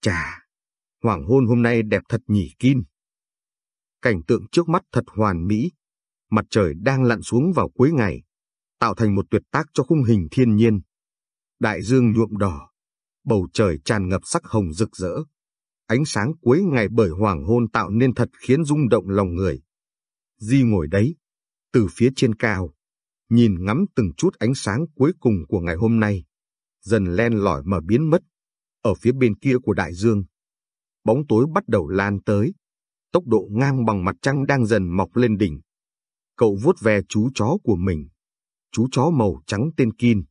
Chà, hoàng hôn hôm nay đẹp thật nhỉ Kim. Cảnh tượng trước mắt thật hoàn mỹ. Mặt trời đang lặn xuống vào cuối ngày, tạo thành một tuyệt tác cho khung hình thiên nhiên. Đại dương nhuộm đỏ, bầu trời tràn ngập sắc hồng rực rỡ. Ánh sáng cuối ngày bởi hoàng hôn tạo nên thật khiến rung động lòng người. Di ngồi đấy, từ phía trên cao, nhìn ngắm từng chút ánh sáng cuối cùng của ngày hôm nay, dần len lỏi mà biến mất. Ở phía bên kia của đại dương, bóng tối bắt đầu lan tới, tốc độ ngang bằng mặt trăng đang dần mọc lên đỉnh. Cậu vuốt ve chú chó của mình, chú chó màu trắng tên Kin.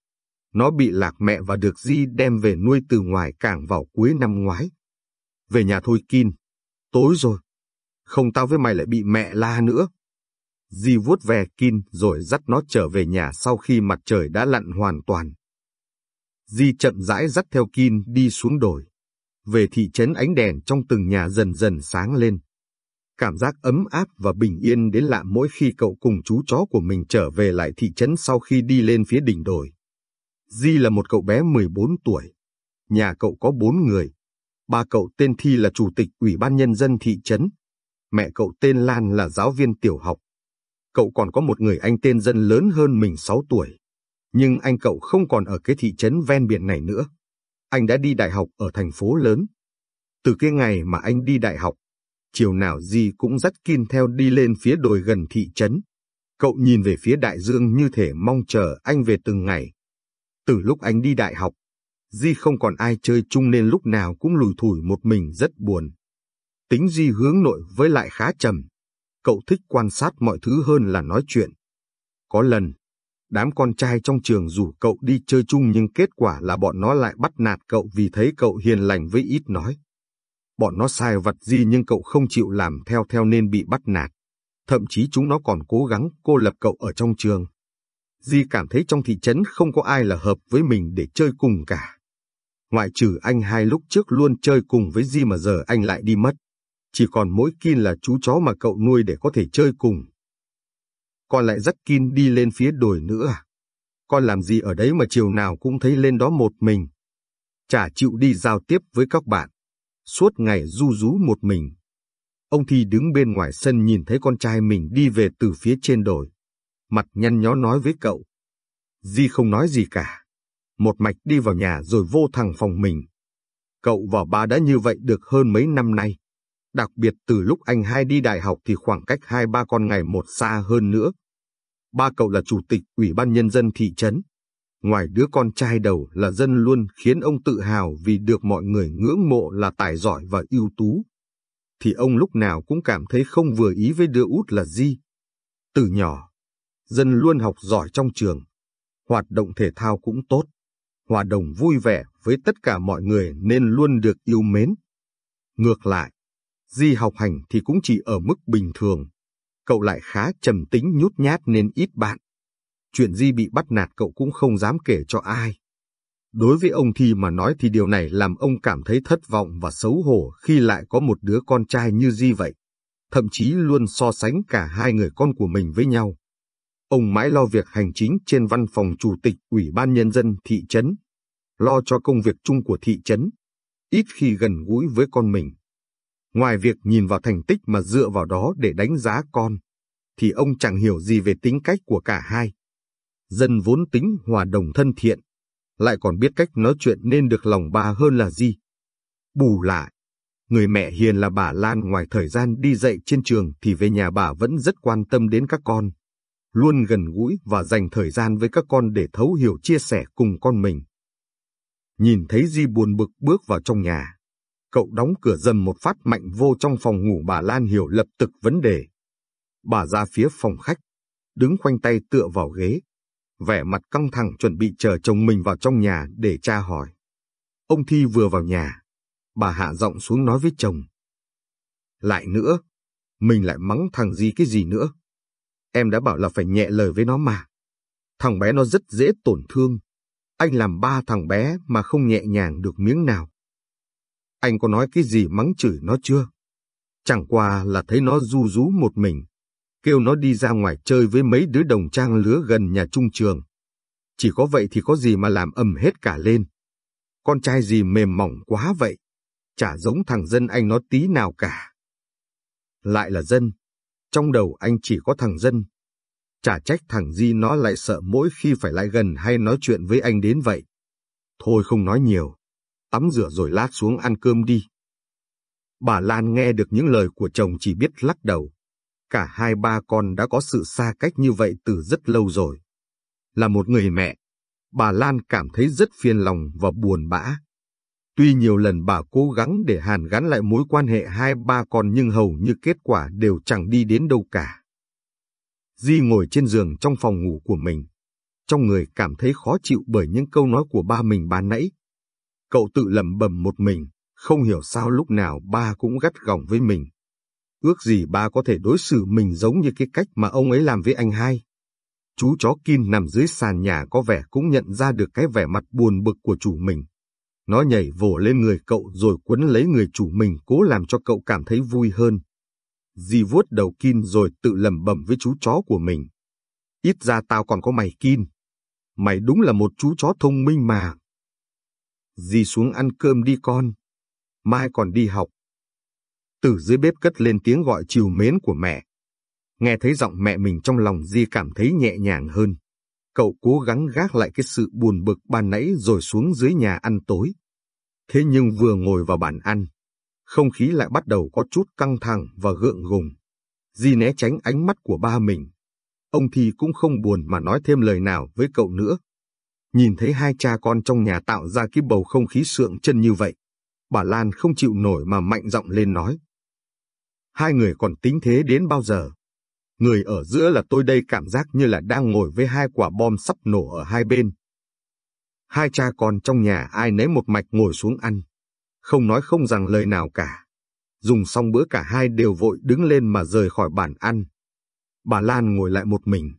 Nó bị lạc mẹ và được Di đem về nuôi từ ngoài cảng vào cuối năm ngoái. Về nhà thôi Kin, tối rồi. Không tao với mày lại bị mẹ la nữa. Di vuốt ve Kin rồi dắt nó trở về nhà sau khi mặt trời đã lặn hoàn toàn. Di chậm rãi dắt theo kim đi xuống đồi. Về thị trấn ánh đèn trong từng nhà dần dần sáng lên. Cảm giác ấm áp và bình yên đến lạ mỗi khi cậu cùng chú chó của mình trở về lại thị trấn sau khi đi lên phía đỉnh đồi. Di là một cậu bé 14 tuổi. Nhà cậu có bốn người. Ba cậu tên Thi là chủ tịch ủy ban nhân dân thị trấn. Mẹ cậu tên Lan là giáo viên tiểu học. Cậu còn có một người anh tên dân lớn hơn mình 6 tuổi. Nhưng anh cậu không còn ở cái thị trấn ven biển này nữa. Anh đã đi đại học ở thành phố lớn. Từ cái ngày mà anh đi đại học, chiều nào Di cũng dắt Kin theo đi lên phía đồi gần thị trấn. Cậu nhìn về phía đại dương như thể mong chờ anh về từng ngày. Từ lúc anh đi đại học, Di không còn ai chơi chung nên lúc nào cũng lùi thủi một mình rất buồn. Tính Di hướng nội với lại khá trầm. Cậu thích quan sát mọi thứ hơn là nói chuyện. Có lần, đám con trai trong trường rủ cậu đi chơi chung nhưng kết quả là bọn nó lại bắt nạt cậu vì thấy cậu hiền lành với ít nói. Bọn nó sai vật gì nhưng cậu không chịu làm theo theo nên bị bắt nạt. Thậm chí chúng nó còn cố gắng cô lập cậu ở trong trường. Di cảm thấy trong thị trấn không có ai là hợp với mình để chơi cùng cả. Ngoại trừ anh hai lúc trước luôn chơi cùng với Di mà giờ anh lại đi mất. Chỉ còn mỗi Kin là chú chó mà cậu nuôi để có thể chơi cùng. Con lại dắt Kin đi lên phía đồi nữa à? Con làm gì ở đấy mà chiều nào cũng thấy lên đó một mình. Chả chịu đi giao tiếp với các bạn. Suốt ngày du rú một mình. Ông Thi đứng bên ngoài sân nhìn thấy con trai mình đi về từ phía trên đồi. Mặt nhăn nhó nói với cậu. Di không nói gì cả. Một mạch đi vào nhà rồi vô thẳng phòng mình. Cậu và ba đã như vậy được hơn mấy năm nay. Đặc biệt từ lúc anh hai đi đại học thì khoảng cách hai ba con ngày một xa hơn nữa. Ba cậu là chủ tịch ủy ban nhân dân thị trấn. Ngoài đứa con trai đầu là dân luôn khiến ông tự hào vì được mọi người ngưỡng mộ là tài giỏi và ưu tú. Thì ông lúc nào cũng cảm thấy không vừa ý với đứa út là Di. Từ nhỏ, dân luôn học giỏi trong trường. Hoạt động thể thao cũng tốt. Hòa đồng vui vẻ với tất cả mọi người nên luôn được yêu mến. Ngược lại, Di học hành thì cũng chỉ ở mức bình thường. Cậu lại khá trầm tính nhút nhát nên ít bạn. Chuyện Di bị bắt nạt cậu cũng không dám kể cho ai. Đối với ông Thi mà nói thì điều này làm ông cảm thấy thất vọng và xấu hổ khi lại có một đứa con trai như Di vậy. Thậm chí luôn so sánh cả hai người con của mình với nhau. Ông mãi lo việc hành chính trên văn phòng chủ tịch Ủy ban Nhân dân thị trấn, lo cho công việc chung của thị trấn, ít khi gần gũi với con mình. Ngoài việc nhìn vào thành tích mà dựa vào đó để đánh giá con, thì ông chẳng hiểu gì về tính cách của cả hai. Dân vốn tính hòa đồng thân thiện, lại còn biết cách nói chuyện nên được lòng bà hơn là gì. Bù lại, người mẹ hiền là bà Lan ngoài thời gian đi dạy trên trường thì về nhà bà vẫn rất quan tâm đến các con, luôn gần gũi và dành thời gian với các con để thấu hiểu chia sẻ cùng con mình. Nhìn thấy Di buồn bực bước vào trong nhà, Cậu đóng cửa dầm một phát mạnh vô trong phòng ngủ bà Lan hiểu lập tức vấn đề. Bà ra phía phòng khách, đứng khoanh tay tựa vào ghế, vẻ mặt căng thẳng chuẩn bị chờ chồng mình vào trong nhà để tra hỏi. Ông Thi vừa vào nhà, bà hạ giọng xuống nói với chồng. Lại nữa, mình lại mắng thằng gì cái gì nữa. Em đã bảo là phải nhẹ lời với nó mà. Thằng bé nó rất dễ tổn thương. Anh làm ba thằng bé mà không nhẹ nhàng được miếng nào. Anh có nói cái gì mắng chửi nó chưa? Chẳng qua là thấy nó du rú một mình, kêu nó đi ra ngoài chơi với mấy đứa đồng trang lứa gần nhà trung trường. Chỉ có vậy thì có gì mà làm ầm hết cả lên. Con trai gì mềm mỏng quá vậy. chả giống thằng dân anh nó tí nào cả. Lại là dân, trong đầu anh chỉ có thằng dân. Chả trách thằng Di nó lại sợ mỗi khi phải lại gần hay nói chuyện với anh đến vậy. Thôi không nói nhiều, tắm rửa rồi lát xuống ăn cơm đi. Bà Lan nghe được những lời của chồng chỉ biết lắc đầu. Cả hai ba con đã có sự xa cách như vậy từ rất lâu rồi. Là một người mẹ, bà Lan cảm thấy rất phiền lòng và buồn bã. Tuy nhiều lần bà cố gắng để hàn gắn lại mối quan hệ hai ba con nhưng hầu như kết quả đều chẳng đi đến đâu cả. Di ngồi trên giường trong phòng ngủ của mình. Trong người cảm thấy khó chịu bởi những câu nói của ba mình ban nãy. Cậu tự lẩm bẩm một mình, không hiểu sao lúc nào ba cũng gắt gỏng với mình. Ước gì ba có thể đối xử mình giống như cái cách mà ông ấy làm với anh hai. Chú chó Kim nằm dưới sàn nhà có vẻ cũng nhận ra được cái vẻ mặt buồn bực của chủ mình. Nó nhảy vồ lên người cậu rồi quấn lấy người chủ mình cố làm cho cậu cảm thấy vui hơn. Di vuốt đầu Kim rồi tự lẩm bẩm với chú chó của mình. Ít ra tao còn có mày Kim. Mày đúng là một chú chó thông minh mà dì xuống ăn cơm đi con. Mai còn đi học. Từ dưới bếp cất lên tiếng gọi chiều mến của mẹ. Nghe thấy giọng mẹ mình trong lòng Di cảm thấy nhẹ nhàng hơn. Cậu cố gắng gác lại cái sự buồn bực ban nãy rồi xuống dưới nhà ăn tối. Thế nhưng vừa ngồi vào bàn ăn, không khí lại bắt đầu có chút căng thẳng và gượng gùng. Di né tránh ánh mắt của ba mình. Ông thì cũng không buồn mà nói thêm lời nào với cậu nữa. Nhìn thấy hai cha con trong nhà tạo ra cái bầu không khí sượng chân như vậy, bà Lan không chịu nổi mà mạnh giọng lên nói. Hai người còn tính thế đến bao giờ? Người ở giữa là tôi đây cảm giác như là đang ngồi với hai quả bom sắp nổ ở hai bên. Hai cha con trong nhà ai nấy một mạch ngồi xuống ăn, không nói không rằng lời nào cả. Dùng xong bữa cả hai đều vội đứng lên mà rời khỏi bàn ăn. Bà Lan ngồi lại một mình,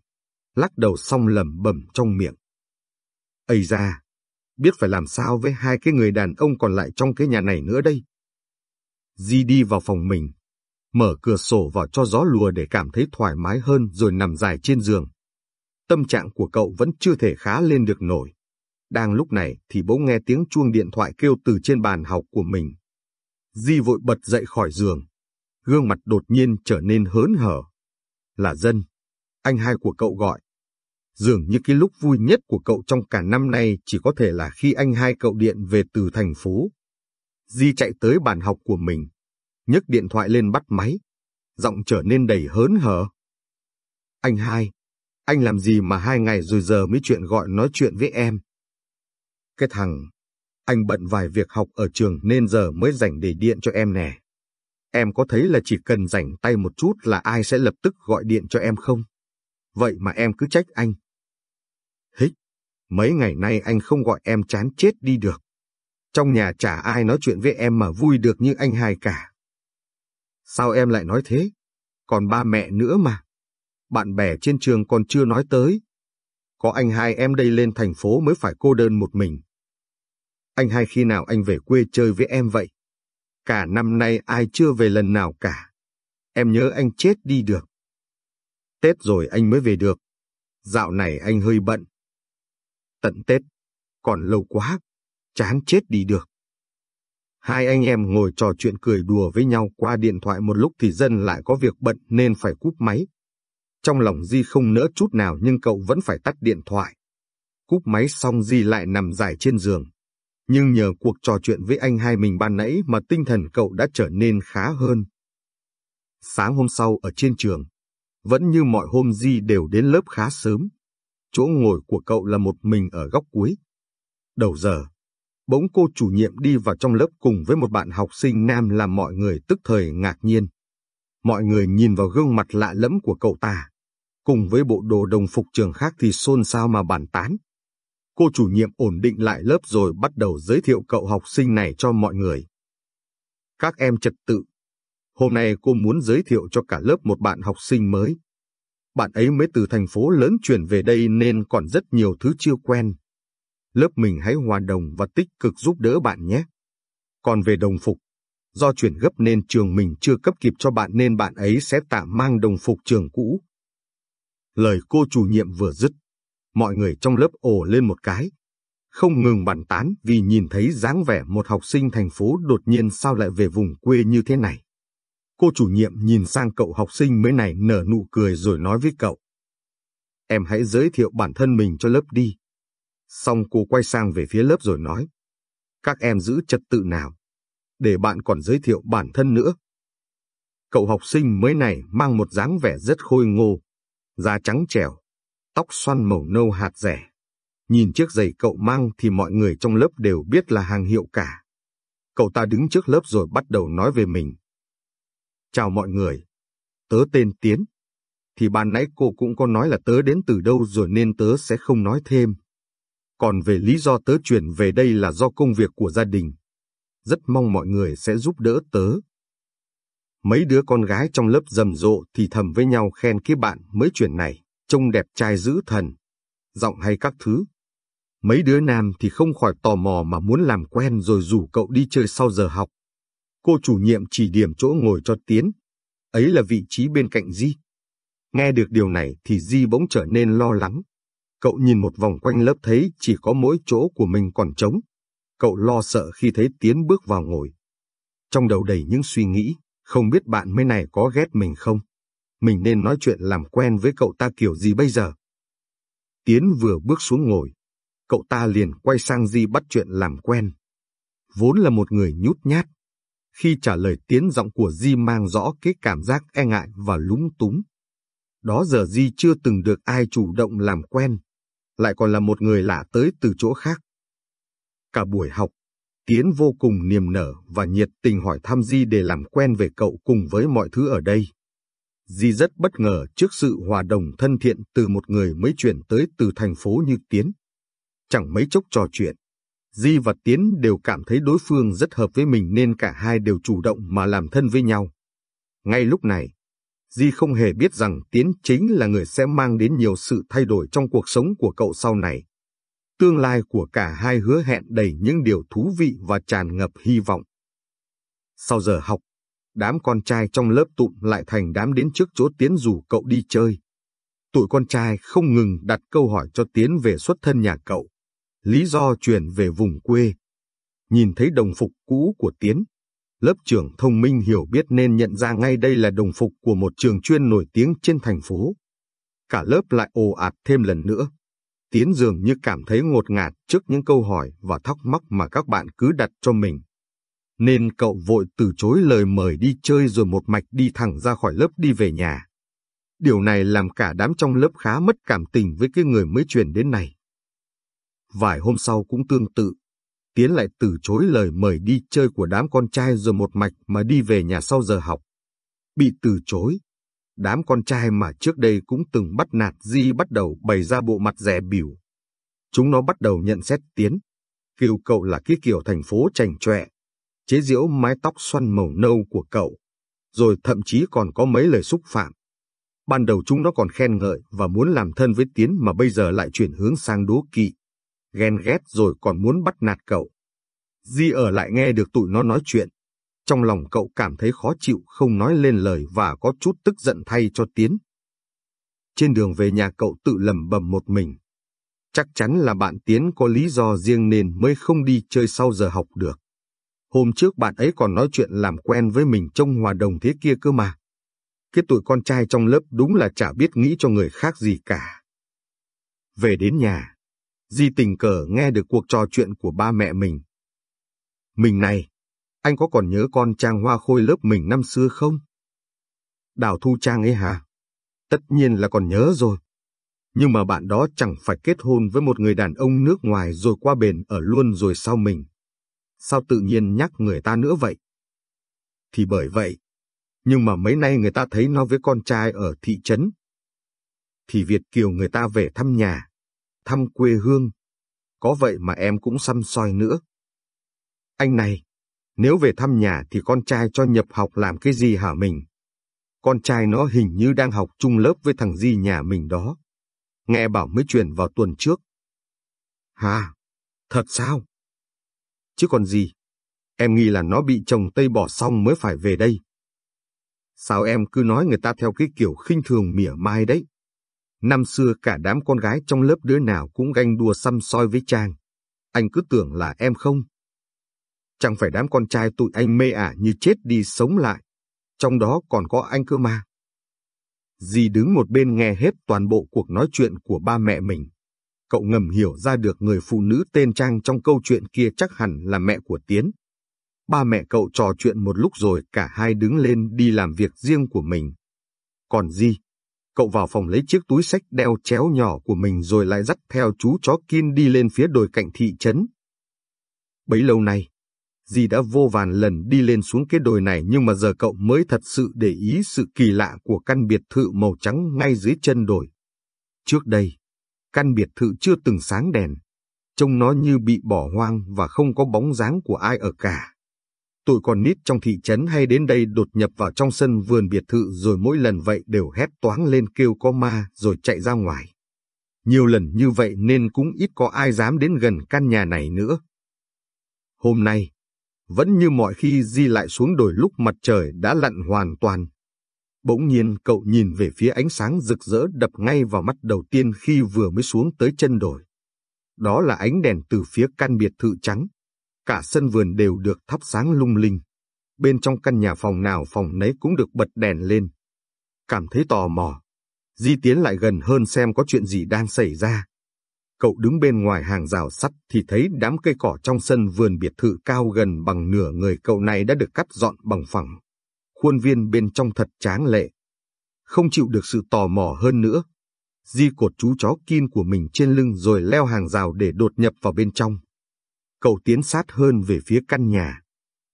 lắc đầu xong lẩm bẩm trong miệng. Ây ra, biết phải làm sao với hai cái người đàn ông còn lại trong cái nhà này nữa đây. Di đi vào phòng mình, mở cửa sổ vào cho gió lùa để cảm thấy thoải mái hơn rồi nằm dài trên giường. Tâm trạng của cậu vẫn chưa thể khá lên được nổi. Đang lúc này thì bỗng nghe tiếng chuông điện thoại kêu từ trên bàn học của mình. Di vội bật dậy khỏi giường. Gương mặt đột nhiên trở nên hớn hở. Là dân. Anh hai của cậu gọi. Dường như cái lúc vui nhất của cậu trong cả năm nay chỉ có thể là khi anh hai cậu điện về từ thành phố. Di chạy tới bàn học của mình, nhấc điện thoại lên bắt máy, giọng trở nên đầy hớn hở. Anh hai, anh làm gì mà hai ngày rồi giờ mới chuyện gọi nói chuyện với em? Cái thằng, anh bận vài việc học ở trường nên giờ mới rảnh để điện cho em nè. Em có thấy là chỉ cần rảnh tay một chút là ai sẽ lập tức gọi điện cho em không? Vậy mà em cứ trách anh. Hích, mấy ngày nay anh không gọi em chán chết đi được. Trong nhà chả ai nói chuyện với em mà vui được như anh hai cả. Sao em lại nói thế? Còn ba mẹ nữa mà. Bạn bè trên trường còn chưa nói tới. Có anh hai em đây lên thành phố mới phải cô đơn một mình. Anh hai khi nào anh về quê chơi với em vậy? Cả năm nay ai chưa về lần nào cả. Em nhớ anh chết đi được. Tết rồi anh mới về được. Dạo này anh hơi bận. Tận Tết, còn lâu quá, chán chết đi được. Hai anh em ngồi trò chuyện cười đùa với nhau qua điện thoại một lúc thì dân lại có việc bận nên phải cúp máy. Trong lòng Di không nỡ chút nào nhưng cậu vẫn phải tắt điện thoại. Cúp máy xong Di lại nằm dài trên giường. Nhưng nhờ cuộc trò chuyện với anh hai mình ban nãy mà tinh thần cậu đã trở nên khá hơn. Sáng hôm sau ở trên trường, vẫn như mọi hôm Di đều đến lớp khá sớm. Chỗ ngồi của cậu là một mình ở góc cuối. Đầu giờ, bỗng cô chủ nhiệm đi vào trong lớp cùng với một bạn học sinh nam làm mọi người tức thời ngạc nhiên. Mọi người nhìn vào gương mặt lạ lẫm của cậu ta, cùng với bộ đồ đồng phục trường khác thì xôn xao mà bàn tán. Cô chủ nhiệm ổn định lại lớp rồi bắt đầu giới thiệu cậu học sinh này cho mọi người. Các em trật tự. Hôm nay cô muốn giới thiệu cho cả lớp một bạn học sinh mới. Bạn ấy mới từ thành phố lớn chuyển về đây nên còn rất nhiều thứ chưa quen. Lớp mình hãy hòa đồng và tích cực giúp đỡ bạn nhé. Còn về đồng phục, do chuyển gấp nên trường mình chưa cấp kịp cho bạn nên bạn ấy sẽ tạm mang đồng phục trường cũ. Lời cô chủ nhiệm vừa dứt, mọi người trong lớp ồ lên một cái. không ngừng bàn tán vì nhìn thấy dáng vẻ một học sinh thành phố đột nhiên sao lại về vùng quê như thế này. Cô chủ nhiệm nhìn sang cậu học sinh mới này nở nụ cười rồi nói với cậu. Em hãy giới thiệu bản thân mình cho lớp đi. Xong cô quay sang về phía lớp rồi nói. Các em giữ trật tự nào. Để bạn còn giới thiệu bản thân nữa. Cậu học sinh mới này mang một dáng vẻ rất khôi ngô, da trắng trẻo, tóc xoăn màu nâu hạt rẻ. Nhìn chiếc giày cậu mang thì mọi người trong lớp đều biết là hàng hiệu cả. Cậu ta đứng trước lớp rồi bắt đầu nói về mình. Chào mọi người, tớ tên Tiến. Thì ban nãy cô cũng có nói là tớ đến từ đâu rồi nên tớ sẽ không nói thêm. Còn về lý do tớ chuyển về đây là do công việc của gia đình. Rất mong mọi người sẽ giúp đỡ tớ. Mấy đứa con gái trong lớp rầm rộ thì thầm với nhau khen cái bạn mới chuyển này, trông đẹp trai dữ thần, giọng hay các thứ. Mấy đứa nam thì không khỏi tò mò mà muốn làm quen rồi rủ cậu đi chơi sau giờ học. Cô chủ nhiệm chỉ điểm chỗ ngồi cho Tiến. Ấy là vị trí bên cạnh Di. Nghe được điều này thì Di bỗng trở nên lo lắng. Cậu nhìn một vòng quanh lớp thấy chỉ có mỗi chỗ của mình còn trống. Cậu lo sợ khi thấy Tiến bước vào ngồi. Trong đầu đầy những suy nghĩ, không biết bạn mới này có ghét mình không? Mình nên nói chuyện làm quen với cậu ta kiểu gì bây giờ? Tiến vừa bước xuống ngồi, cậu ta liền quay sang Di bắt chuyện làm quen. Vốn là một người nhút nhát. Khi trả lời tiếng giọng của Di mang rõ cái cảm giác e ngại và lúng túng. Đó giờ Di chưa từng được ai chủ động làm quen, lại còn là một người lạ tới từ chỗ khác. Cả buổi học, Tiến vô cùng niềm nở và nhiệt tình hỏi thăm Di để làm quen về cậu cùng với mọi thứ ở đây. Di rất bất ngờ trước sự hòa đồng thân thiện từ một người mới chuyển tới từ thành phố như Tiến. Chẳng mấy chốc trò chuyện, Di và Tiến đều cảm thấy đối phương rất hợp với mình nên cả hai đều chủ động mà làm thân với nhau. Ngay lúc này, Di không hề biết rằng Tiến chính là người sẽ mang đến nhiều sự thay đổi trong cuộc sống của cậu sau này. Tương lai của cả hai hứa hẹn đầy những điều thú vị và tràn ngập hy vọng. Sau giờ học, đám con trai trong lớp tụm lại thành đám đến trước chỗ Tiến rủ cậu đi chơi. Tụi con trai không ngừng đặt câu hỏi cho Tiến về xuất thân nhà cậu, lý do chuyển về vùng quê. Nhìn thấy đồng phục cũ của Tiến, lớp trưởng thông minh hiểu biết nên nhận ra ngay đây là đồng phục của một trường chuyên nổi tiếng trên thành phố. Cả lớp lại ồ ạt thêm lần nữa. Tiến dường như cảm thấy ngột ngạt trước những câu hỏi và thắc mắc mà các bạn cứ đặt cho mình. Nên cậu vội từ chối lời mời đi chơi rồi một mạch đi thẳng ra khỏi lớp đi về nhà. Điều này làm cả đám trong lớp khá mất cảm tình với cái người mới chuyển đến này. Vài hôm sau cũng tương tự, Tiến lại từ chối lời mời đi chơi của đám con trai rồi một mạch mà đi về nhà sau giờ học. Bị từ chối, đám con trai mà trước đây cũng từng bắt nạt Di bắt đầu bày ra bộ mặt rẻ biểu. Chúng nó bắt đầu nhận xét Tiến, kêu cậu là cái kiểu thành phố chảnh chọe, chế giễu mái tóc xoăn màu nâu của cậu, rồi thậm chí còn có mấy lời xúc phạm. Ban đầu chúng nó còn khen ngợi và muốn làm thân với Tiến mà bây giờ lại chuyển hướng sang đố kỵ, ghen ghét rồi còn muốn bắt nạt cậu. Di ở lại nghe được tụi nó nói chuyện. Trong lòng cậu cảm thấy khó chịu không nói lên lời và có chút tức giận thay cho Tiến. Trên đường về nhà cậu tự lầm bầm một mình. Chắc chắn là bạn Tiến có lý do riêng nên mới không đi chơi sau giờ học được. Hôm trước bạn ấy còn nói chuyện làm quen với mình trong hòa đồng thế kia cơ mà. Cái tụi con trai trong lớp đúng là chả biết nghĩ cho người khác gì cả. Về đến nhà, Di tình cờ nghe được cuộc trò chuyện của ba mẹ mình. Mình này, anh có còn nhớ con Trang Hoa Khôi lớp mình năm xưa không? Đào Thu Trang ấy hả? Tất nhiên là còn nhớ rồi. Nhưng mà bạn đó chẳng phải kết hôn với một người đàn ông nước ngoài rồi qua bền ở luôn rồi sau mình. Sao tự nhiên nhắc người ta nữa vậy? Thì bởi vậy. Nhưng mà mấy nay người ta thấy nó với con trai ở thị trấn. Thì Việt Kiều người ta về thăm nhà, thăm quê hương. Có vậy mà em cũng xăm soi nữa. Anh này, nếu về thăm nhà thì con trai cho nhập học làm cái gì hả mình? Con trai nó hình như đang học chung lớp với thằng Di nhà mình đó. Nghe bảo mới chuyển vào tuần trước. Hà, thật sao? Chứ còn gì? Em nghĩ là nó bị chồng Tây bỏ xong mới phải về đây. Sao em cứ nói người ta theo cái kiểu khinh thường mỉa mai đấy? Năm xưa cả đám con gái trong lớp đứa nào cũng ganh đua xăm soi với Trang. anh cứ tưởng là em không. Chẳng phải đám con trai tụi anh mê ả như chết đi sống lại, trong đó còn có anh cơ mà. Dì đứng một bên nghe hết toàn bộ cuộc nói chuyện của ba mẹ mình. Cậu ngầm hiểu ra được người phụ nữ tên Trang trong câu chuyện kia chắc hẳn là mẹ của Tiến. Ba mẹ cậu trò chuyện một lúc rồi cả hai đứng lên đi làm việc riêng của mình. Còn Di, cậu vào phòng lấy chiếc túi sách đeo chéo nhỏ của mình rồi lại dắt theo chú chó Kim đi lên phía đồi cạnh thị trấn. Bấy lâu nay, dì đã vô vàn lần đi lên xuống cái đồi này nhưng mà giờ cậu mới thật sự để ý sự kỳ lạ của căn biệt thự màu trắng ngay dưới chân đồi. Trước đây, căn biệt thự chưa từng sáng đèn, trông nó như bị bỏ hoang và không có bóng dáng của ai ở cả. Tụi con nít trong thị trấn hay đến đây đột nhập vào trong sân vườn biệt thự rồi mỗi lần vậy đều hét toáng lên kêu có ma rồi chạy ra ngoài. Nhiều lần như vậy nên cũng ít có ai dám đến gần căn nhà này nữa. Hôm nay, vẫn như mọi khi Di lại xuống đồi lúc mặt trời đã lặn hoàn toàn. Bỗng nhiên cậu nhìn về phía ánh sáng rực rỡ đập ngay vào mắt đầu tiên khi vừa mới xuống tới chân đồi. Đó là ánh đèn từ phía căn biệt thự trắng. Cả sân vườn đều được thắp sáng lung linh. Bên trong căn nhà phòng nào phòng nấy cũng được bật đèn lên. Cảm thấy tò mò, Di tiến lại gần hơn xem có chuyện gì đang xảy ra. Cậu đứng bên ngoài hàng rào sắt thì thấy đám cây cỏ trong sân vườn biệt thự cao gần bằng nửa người cậu này đã được cắt dọn bằng phẳng. Khuôn viên bên trong thật tráng lệ. Không chịu được sự tò mò hơn nữa. Di cột chú chó kin của mình trên lưng rồi leo hàng rào để đột nhập vào bên trong. Cậu tiến sát hơn về phía căn nhà.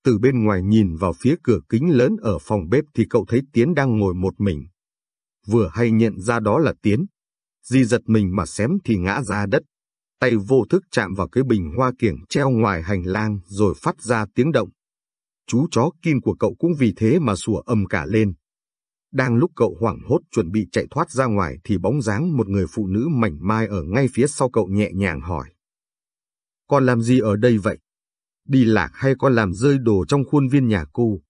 Từ bên ngoài nhìn vào phía cửa kính lớn ở phòng bếp thì cậu thấy Tiến đang ngồi một mình. Vừa hay nhận ra đó là Tiến, Di giật mình mà xém thì ngã ra đất. Tay vô thức chạm vào cái bình hoa kiểng treo ngoài hành lang rồi phát ra tiếng động. Chú chó kim của cậu cũng vì thế mà sủa ầm cả lên. Đang lúc cậu hoảng hốt chuẩn bị chạy thoát ra ngoài thì bóng dáng một người phụ nữ mảnh mai ở ngay phía sau cậu nhẹ nhàng hỏi. Con làm gì ở đây vậy? Đi lạc hay con làm rơi đồ trong khuôn viên nhà cô?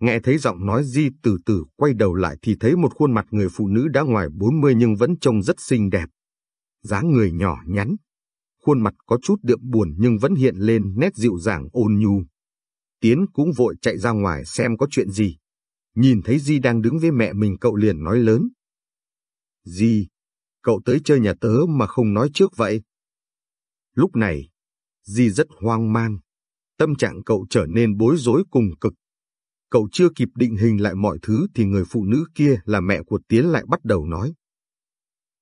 Nghe thấy giọng nói Di từ từ quay đầu lại thì thấy một khuôn mặt người phụ nữ đã ngoài 40 nhưng vẫn trông rất xinh đẹp. dáng người nhỏ nhắn, khuôn mặt có chút đượm buồn nhưng vẫn hiện lên nét dịu dàng ôn nhu. Tiến cũng vội chạy ra ngoài xem có chuyện gì. Nhìn thấy Di đang đứng với mẹ mình cậu liền nói lớn. Di, cậu tới chơi nhà tớ mà không nói trước vậy. Lúc này, Di rất hoang mang. Tâm trạng cậu trở nên bối rối cùng cực. Cậu chưa kịp định hình lại mọi thứ thì người phụ nữ kia là mẹ của Tiến lại bắt đầu nói.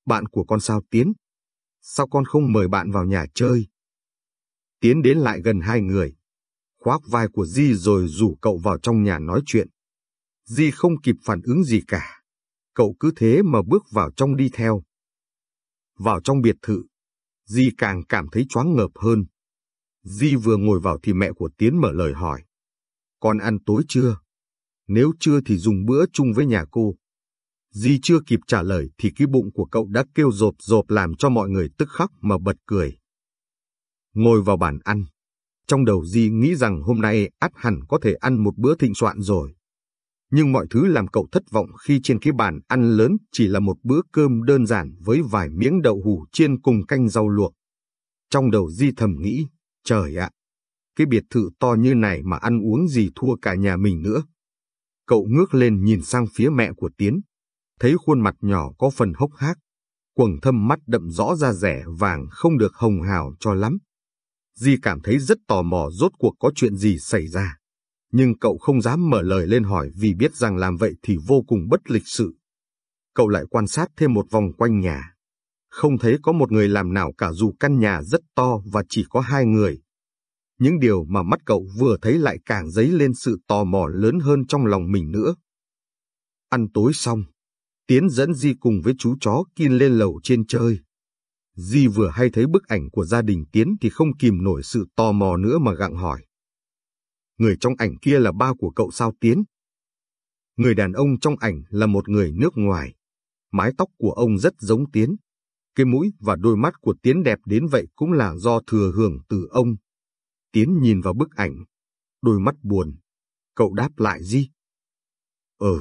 Bạn của con sao Tiến? Sao con không mời bạn vào nhà chơi? Tiến đến lại gần hai người, khoác vai của Di rồi rủ cậu vào trong nhà nói chuyện. Di không kịp phản ứng gì cả. Cậu cứ thế mà bước vào trong đi theo. Vào trong biệt thự, Di càng cảm thấy choáng ngợp hơn. Di vừa ngồi vào thì mẹ của Tiến mở lời hỏi. Con ăn tối chưa? Nếu chưa thì dùng bữa chung với nhà cô. Di chưa kịp trả lời thì cái bụng của cậu đã kêu rộp rộp làm cho mọi người tức khắc mà bật cười. Ngồi vào bàn ăn. Trong đầu Di nghĩ rằng hôm nay ắt hẳn có thể ăn một bữa thịnh soạn rồi. Nhưng mọi thứ làm cậu thất vọng khi trên cái bàn ăn lớn chỉ là một bữa cơm đơn giản với vài miếng đậu hủ chiên cùng canh rau luộc. Trong đầu Di thầm nghĩ, trời ạ, cái biệt thự to như này mà ăn uống gì thua cả nhà mình nữa. Cậu ngước lên nhìn sang phía mẹ của Tiến, thấy khuôn mặt nhỏ có phần hốc hác, quầng thâm mắt đậm rõ ra rẻ vàng không được hồng hào cho lắm. Di cảm thấy rất tò mò rốt cuộc có chuyện gì xảy ra. Nhưng cậu không dám mở lời lên hỏi vì biết rằng làm vậy thì vô cùng bất lịch sự. Cậu lại quan sát thêm một vòng quanh nhà. Không thấy có một người làm nào cả dù căn nhà rất to và chỉ có hai người. Những điều mà mắt cậu vừa thấy lại càng dấy lên sự tò mò lớn hơn trong lòng mình nữa. Ăn tối xong, Tiến dẫn Di cùng với chú chó Kin lên lầu trên chơi. Di vừa hay thấy bức ảnh của gia đình Tiến thì không kìm nổi sự tò mò nữa mà gặng hỏi. Người trong ảnh kia là ba của cậu sao Tiến? Người đàn ông trong ảnh là một người nước ngoài. Mái tóc của ông rất giống Tiến. Cái mũi và đôi mắt của Tiến đẹp đến vậy cũng là do thừa hưởng từ ông. Tiến nhìn vào bức ảnh, đôi mắt buồn. Cậu đáp lại gì? Ừ,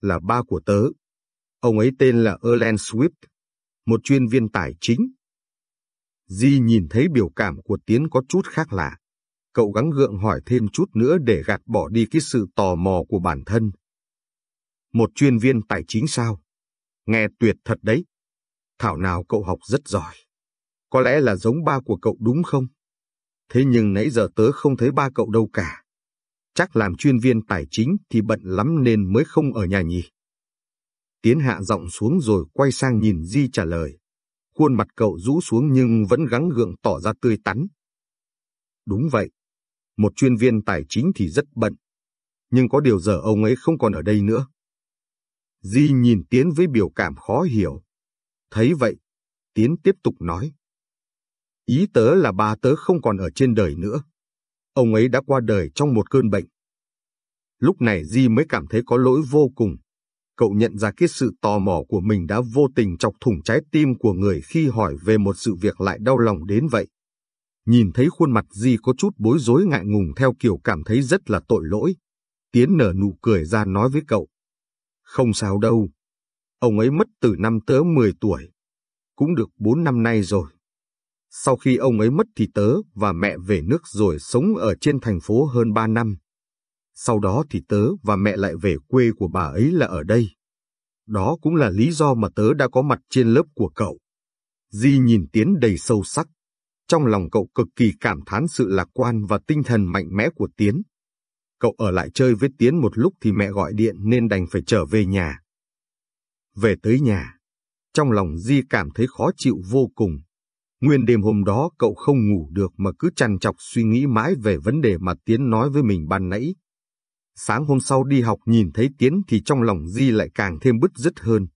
là ba của tớ. Ông ấy tên là Erland Swift, một chuyên viên tài chính. Di nhìn thấy biểu cảm của Tiến có chút khác lạ. Cậu gắng gượng hỏi thêm chút nữa để gạt bỏ đi cái sự tò mò của bản thân. Một chuyên viên tài chính sao? Nghe tuyệt thật đấy. Thảo nào cậu học rất giỏi. Có lẽ là giống ba của cậu đúng không? Thế nhưng nãy giờ tớ không thấy ba cậu đâu cả. Chắc làm chuyên viên tài chính thì bận lắm nên mới không ở nhà nhỉ. Tiến hạ giọng xuống rồi quay sang nhìn Di trả lời. Khuôn mặt cậu rũ xuống nhưng vẫn gắng gượng tỏ ra tươi tắn. Đúng vậy, một chuyên viên tài chính thì rất bận. Nhưng có điều giờ ông ấy không còn ở đây nữa. Di nhìn Tiến với biểu cảm khó hiểu. Thấy vậy, Tiến tiếp tục nói. Ý tớ là ba tớ không còn ở trên đời nữa. Ông ấy đã qua đời trong một cơn bệnh. Lúc này Di mới cảm thấy có lỗi vô cùng. Cậu nhận ra cái sự tò mò của mình đã vô tình chọc thủng trái tim của người khi hỏi về một sự việc lại đau lòng đến vậy. Nhìn thấy khuôn mặt Di có chút bối rối ngại ngùng theo kiểu cảm thấy rất là tội lỗi. Tiến nở nụ cười ra nói với cậu. Không sao đâu. Ông ấy mất từ năm tớ 10 tuổi. Cũng được 4 năm nay rồi. Sau khi ông ấy mất thì tớ và mẹ về nước rồi sống ở trên thành phố hơn 3 năm. Sau đó thì tớ và mẹ lại về quê của bà ấy là ở đây. Đó cũng là lý do mà tớ đã có mặt trên lớp của cậu. Di nhìn Tiến đầy sâu sắc. Trong lòng cậu cực kỳ cảm thán sự lạc quan và tinh thần mạnh mẽ của Tiến. Cậu ở lại chơi với Tiến một lúc thì mẹ gọi điện nên đành phải trở về nhà. Về tới nhà, trong lòng Di cảm thấy khó chịu vô cùng. Nguyên đêm hôm đó cậu không ngủ được mà cứ chăn chọc suy nghĩ mãi về vấn đề mà Tiến nói với mình ban nãy. Sáng hôm sau đi học nhìn thấy Tiến thì trong lòng Di lại càng thêm bứt rứt hơn.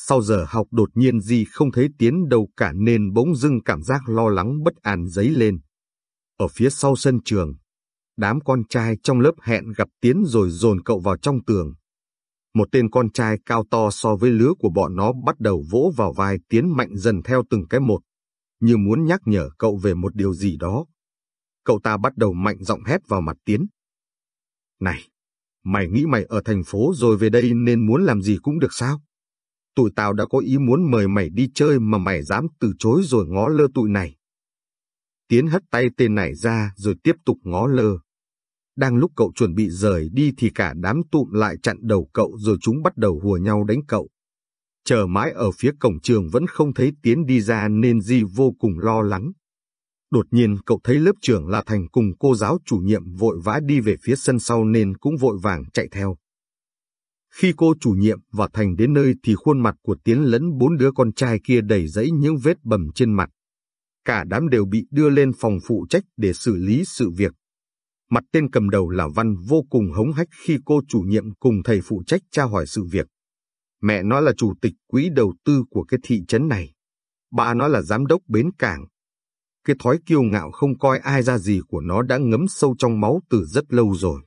Sau giờ học đột nhiên Di không thấy Tiến đâu cả nên bỗng dưng cảm giác lo lắng bất an dấy lên. Ở phía sau sân trường, đám con trai trong lớp hẹn gặp Tiến rồi dồn cậu vào trong tường. Một tên con trai cao to so với lứa của bọn nó bắt đầu vỗ vào vai Tiến mạnh dần theo từng cái một như muốn nhắc nhở cậu về một điều gì đó. Cậu ta bắt đầu mạnh giọng hét vào mặt Tiến. Này, mày nghĩ mày ở thành phố rồi về đây nên muốn làm gì cũng được sao? Tụi tao đã có ý muốn mời mày đi chơi mà mày dám từ chối rồi ngó lơ tụi này. Tiến hất tay tên này ra rồi tiếp tục ngó lơ. Đang lúc cậu chuẩn bị rời đi thì cả đám tụm lại chặn đầu cậu rồi chúng bắt đầu hùa nhau đánh cậu. Chờ mãi ở phía cổng trường vẫn không thấy Tiến đi ra nên Di vô cùng lo lắng. Đột nhiên cậu thấy lớp trưởng là Thành cùng cô giáo chủ nhiệm vội vã đi về phía sân sau nên cũng vội vàng chạy theo. Khi cô chủ nhiệm và Thành đến nơi thì khuôn mặt của Tiến lẫn bốn đứa con trai kia đầy dẫy những vết bầm trên mặt. Cả đám đều bị đưa lên phòng phụ trách để xử lý sự việc. Mặt tên cầm đầu là Văn vô cùng hống hách khi cô chủ nhiệm cùng thầy phụ trách tra hỏi sự việc. Mẹ nó là chủ tịch quỹ đầu tư của cái thị trấn này. Bà nó là giám đốc bến cảng. Cái thói kiêu ngạo không coi ai ra gì của nó đã ngấm sâu trong máu từ rất lâu rồi.